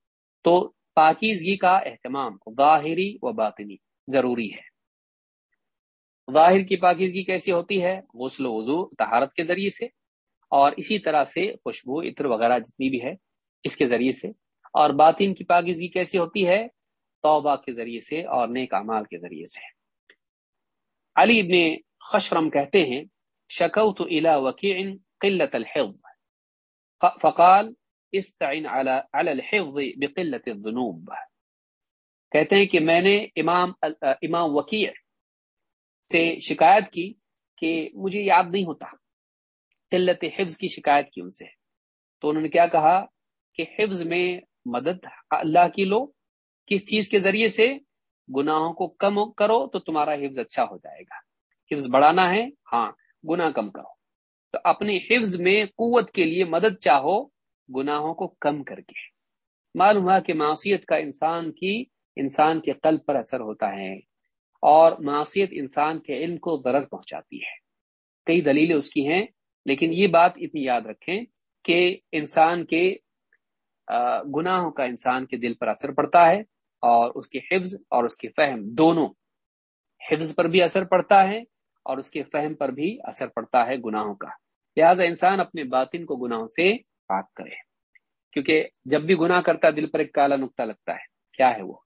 تو پاکیزگی کا اہتمام ظاہری و باطنی ضروری ہے۔ ظاہر کی پاکیزگی کیسی ہوتی ہے؟ غسل و وضو تہارت کے ذریعے سے اور اسی طرح سے خوشبو، عطر وغیرہ جتنی بھی ہے، اس کے ذریعے سے۔ اور باطن کی پاکیزگی کیسی ہوتی ہے؟ توبہ کے ذریعے سے اور نیک اعمال کے ذریعے سے۔ علی ابن خشرم کہتے ہیں، شکوت الى وکیع قلت الحفظ فقال، استعن على الحفظ بقلت الذنوب کہتے ہیں کہ میں نے امام امام وکیع سے شکایت کی کہ مجھے یاد نہیں ہوتا۔ قلت حفظ کی شکایت کی ان سے۔ تو انہوں نے کیا کہا کہ حفظ میں مدد اللہ کی لو، کس چیز کے ذریعے سے؟ گناہوں کو کم کرو تو تمہارا حفظ اچھا ہو جائے گا۔ حفظ بڑھانا ہے ہاں گناہ کم کرو۔ تو اپنے حفظ میں قوت کے لیے مدد چاہو، گناہوں کو کم کر کے۔ معلوم ہوا کہ معاشیت کا انسان کی، انسان کے قلب پر اثر ہوتا ہے۔ اور معاشیت انسان کے علم کو ضرر پہنچاتی ہے۔ کئی دلیلیں اس کی ہیں، لیکن یہ بات اتنی یاد رکھیں کہ انسان کے گناہوں کا انسان کے دل پر اثر پڑتا ہے اور اس کے حفظ اور اس کے فہم دونوں حفظ پر بھی اثر پڑتا ہے اور اس کے فہم پر بھی اثر پڑتا ہے گناہوں کا۔ لہٰذا انسان اپنے باطن کو گناہوں سے پاک کرے، کیونکہ جب بھی گناہ کرتا ہے دل پر ایک کالا نقطہ لگتا ہے۔ کیا ہے وہ؟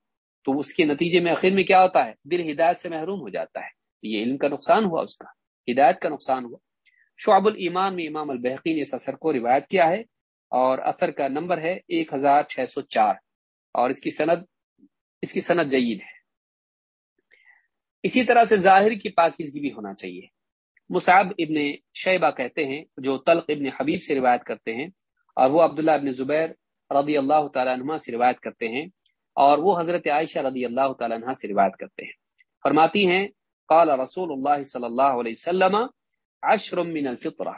تو اس کے نتیجے میں آخر میں کیا ہوتا ہے؟ دل ہدایت سے محروم ہو جاتا ہے۔ یہ علم کا نقصان ہوا اس کا۔ ہدایت کا نقصان ہوا۔ شعب الایمان میں امام البحقی نے اس اثر کو روایت کیا ہے اور اثر کا نمبر ہے ایک ہزار چھ سو چار۔ اور اس کی سند، اس کی صنعت جید ہے۔ اسی طرح سے ظاہر کی پاکیزگی بھی ہونا چاہیے۔ مصعب ابن شیبہ کہتے ہیں، جو تلق ابن حبیب سے روایت کرتے ہیں اور وہ عبداللہ ابن زبیر رضی اللہ تعالیٰ عنہ سے روایت کرتے ہیں۔ اور وہ حضرت عائشہ رضی اللہ تعالیٰ عنہ سے روایت کرتے ہیں۔ فرماتی ہیں، قال رسول اللہ صلی اللہ علیہ وسلم، عشر من الفطرہ۔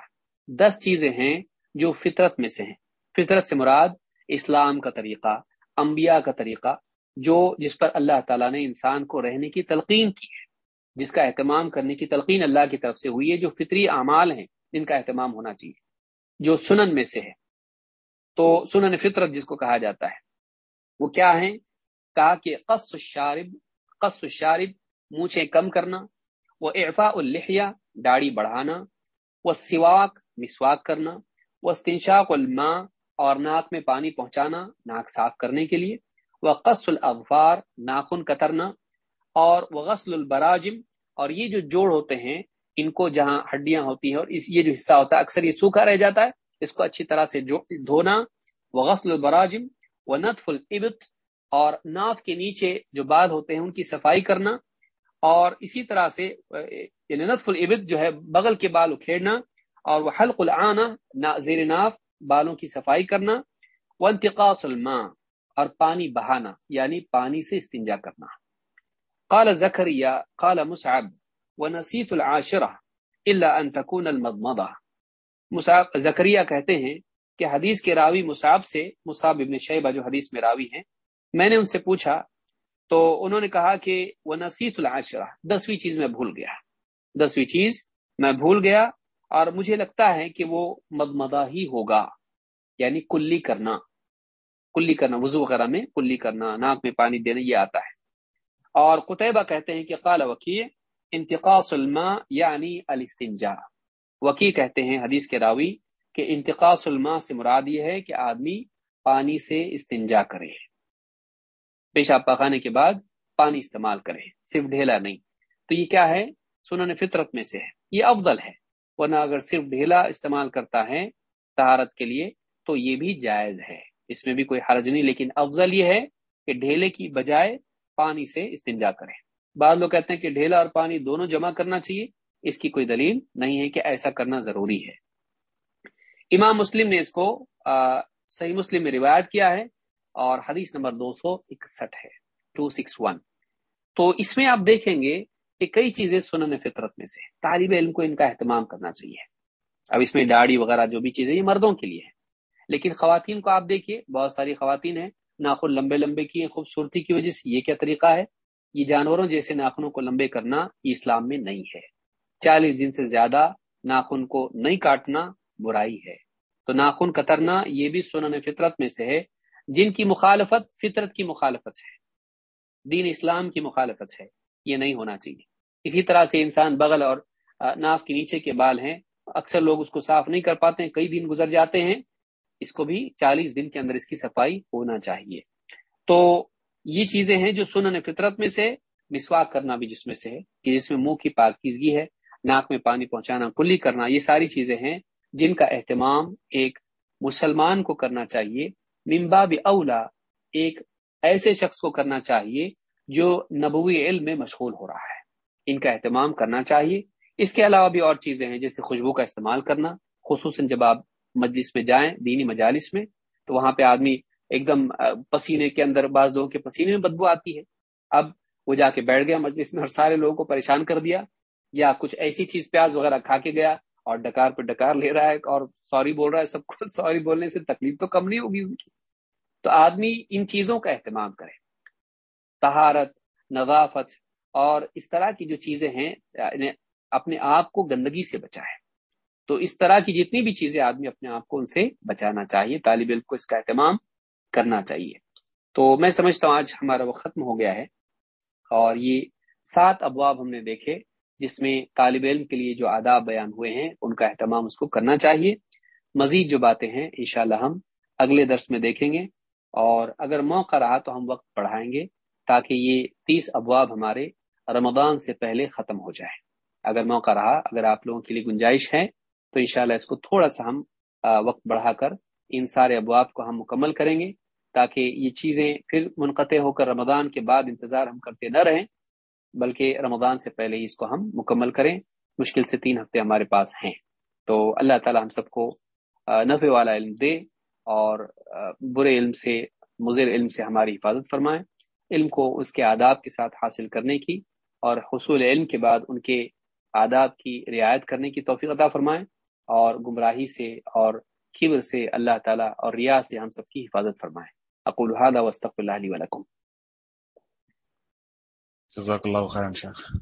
دس چیزیں ہیں جو فطرت میں سے ہیں۔ فطرت سے مراد اسلام کا طریقہ، انبیاء کا طریقہ، جو جس پر اللہ تعالیٰ نے انسان کو رہنے کی تلقین کی ہے۔ جس کا اہتمام کرنے کی تلقین اللہ کی طرف سے ہوئی ہے، جو فطری اعمال ہیں جن کا اہتمام ہونا چاہیے، جو سنن میں سے ہے۔ تو سنن فطرت جس کو کہا جاتا ہے۔ وہ کیا ہیں؟ کہا کہ قص الشارب قص الشارب، مونچھیں کم کرنا، وہ اعفا الحیہ داڑھی بڑھانا، وہ سواک، مسواک کرنا، وہ استنشاق الماء اور ناک میں پانی پہنچانا، ناک صاف کرنے کے لیے، وہ قص الغفار ناخن کترنا، اور وہ غسل البراجم، اور یہ جو جوڑ ہوتے ہیں، ان کو جہاں ہڈیاں ہوتی ہیں اور اس، یہ جو حصہ ہوتا ہے، اکثر یہ سوکھا رہ جاتا ہے، اس کو اچھی طرح سے دھونا، وہ غسل البراجم و نطف العبت اور ناف کے نیچے جو بال ہوتے ہیں ان کی صفائی کرنا اور اسی طرح سے یعنی نطف العبت جو ہے بغل کے بال اکھیڑنا اور وہ حلق العانہ زیر ناف بالوں کی صفائی کرنا وہ انتقاص الماء اور پانی بہانا یعنی پانی سے استنجا کرنا۔ قال زکریا، قال مصعب، ونسیت العاشرہ الا ان تكون المضمضہ۔ مصعب، زکریا کہتے ہیں کہ حدیث کے راوی مصعب سے، مصعب ابن شیبہ جو حدیث میں راوی ہیں، میں نے ان سے پوچھا، تو انہوں نے کہا کہ وہ نصیت العاشرہ دسویں چیز میں بھول گیا۔ دسویں چیز میں بھول گیا اور مجھے لگتا ہے کہ وہ مدمدہ ہی ہوگا یعنی کلی کرنا۔ کلی کرنا، وضو وغیرہ میں کلی کرنا، ناک میں پانی دینا، یہ آتا ہے۔ اور قطبہ کہتے ہیں کہ قال وکی انتقاص الماء یعنی الاستنجا وکی کہتے ہیں حدیث کے راوی کہ انتقاص الماء سے مراد یہ ہے کہ آدمی پانی سے استنجا کرے۔ پیشاب پخانے کے بعد پانی استعمال کرے، صرف ڈھیلا نہیں۔ تو یہ کیا ہے؟ سنن فطرت میں سے ہے۔ یہ افضل ہے، ورنہ اگر صرف ڈھیلا استعمال کرتا ہے طہارت کے لیے تو یہ بھی جائز ہے۔ اس میں بھی کوئی حرج نہیں، لیکن افضل یہ ہے کہ ڈھیلے کی بجائے پانی سے استنجا کریں بعض لوگ کہتے ہیں کہ ڈھیلا اور پانی دونوں جمع کرنا چاہیے۔ اس کی کوئی دلیل نہیں ہے کہ ایسا کرنا ضروری ہے۔ امام مسلم نے اس کو صحیح مسلم میں روایت کیا ہے اور حدیث نمبر دو سو اکسٹھ ہے ٹو سکس ون تو اس میں آپ دیکھیں گے کہ کئی چیزیں سنن فطرت میں سے، طالب علم کو ان کا اہتمام کرنا چاہیے۔ اب اس میں داڑھی وغیرہ جو بھی چیزیں، یہ مردوں کے لیے ہے لیکن خواتین کو آپ دیکھیے، بہت ساری خواتین ہیں، ناخن لمبے لمبے کی خوبصورتی کی وجہ سے، یہ کیا طریقہ ہے؟ یہ جانوروں جیسے ناخنوں کو لمبے کرنا اسلام میں نہیں ہے۔ چالیس دن سے زیادہ ناخن کو نہیں کاٹنا برائی ہے۔ تو ناخن کترنا یہ بھی سنن فطرت میں سے ہے۔ جن کی مخالفت فطرت کی مخالفت ہے۔ دین اسلام کی مخالفت ہے۔ یہ نہیں ہونا چاہیے۔ اسی طرح سے انسان بغل اور ناف کے نیچے کے بال ہیں۔ اکثر لوگ اس کو صاف نہیں کر پاتے ہیں۔ کئی دن گزر جاتے ہیں۔ اس کو بھی چالیس دن کے اندر اس کی صفائی ہونا چاہیے۔ تو یہ چیزیں ہیں جو سنن فطرت میں سے، مسواک کرنا بھی جس میں سے ہے۔ کہ جس میں منہ کی پاکیزگی ہے، ناک میں پانی پہنچانا، کلی کرنا، یہ ساری چیزیں ہیں۔ جن کا اہتمام ایک مسلمان کو کرنا چاہیے ممباب اولا، ایک ایسے شخص کو کرنا چاہیے جو نبوی علم میں مشغول ہو رہا ہے۔ ان کا اہتمام کرنا چاہیے۔ اس کے علاوہ بھی اور چیزیں ہیں، جیسے خوشبو کا استعمال کرنا، خصوصاً جب آپ مجلس میں جائیں، دینی مجالس میں، تو وہاں پہ آدمی ایک دم پسینے کے اندر، بعض لوگوں کے پسینے میں بدبو آتی ہے۔ اب وہ جا کے بیٹھ گیا مجلس میں اور سارے لوگوں کو پریشان کر دیا، یا کچھ ایسی چیز، پیاز وغیرہ کھا کے گیا اور ڈکار پہ ڈکار لے رہا ہے اور سوری بول رہا ہے، سب کو سوری بولنے سے تکلیف تو کم نہیں ہوگی ان کی۔ تو آدمی ان چیزوں کا اہتمام کرے۔ تہارت نظافت اور اس طرح کی جو چیزیں ہیں یعنی اپنے آپ کو گندگی سے بچائے۔ تو اس طرح کی جتنی بھی چیزیں آدمی اپنے آپ کو ان سے بچانا چاہیے، طالب علم کو اس کا اہتمام کرنا چاہیے۔ تو میں سمجھتا ہوں آج ہمارا وہ ختم ہو گیا ہے اور یہ سات ابواب ہم نے دیکھے۔ جس میں طالب علم کے لیے جو آداب بیان ہوئے ہیں، ان کا اہتمام اس کو کرنا چاہیے۔ مزید جو باتیں ہیں، انشاءاللہ ہم اگلے درس میں دیکھیں گے۔ اور اگر موقع رہا تو ہم وقت پڑھائیں گے تاکہ یہ تیس ابواب ہمارے رمضان سے پہلے ختم ہو جائے۔ اگر موقع رہا، اگر آپ لوگوں کے لیے گنجائش ہے، تو انشاءاللہ اس کو تھوڑا سا ہم وقت بڑھا کر ان سارے ابواب کو ہم مکمل کریں گے تاکہ یہ چیزیں پھر منقطع ہو کر رمضان کے بعد انتظار ہم کرتے نہ رہیں۔ بلکہ رمضان سے پہلے ہی اس کو ہم مکمل کریں۔ مشکل سے تین ہفتے ہمارے پاس ہیں۔ تو اللہ تعالی ہم سب کو نفع والا علم دے اور برے علم سے، مضر علم سے ہماری حفاظت فرمائیں علم کو اس کے آداب کے ساتھ حاصل کرنے کی اور حصول علم کے بعد ان کے آداب کی رعایت کرنے کی توفیق عطا فرمائیں اور گمراہی سے اور کبر سے اللہ تعالیٰ اور ریا سے ہم سب کی حفاظت فرمائیں اقول هذا واستغفر الله لي ولكم۔ جزاک اللہ خيرا شیخ۔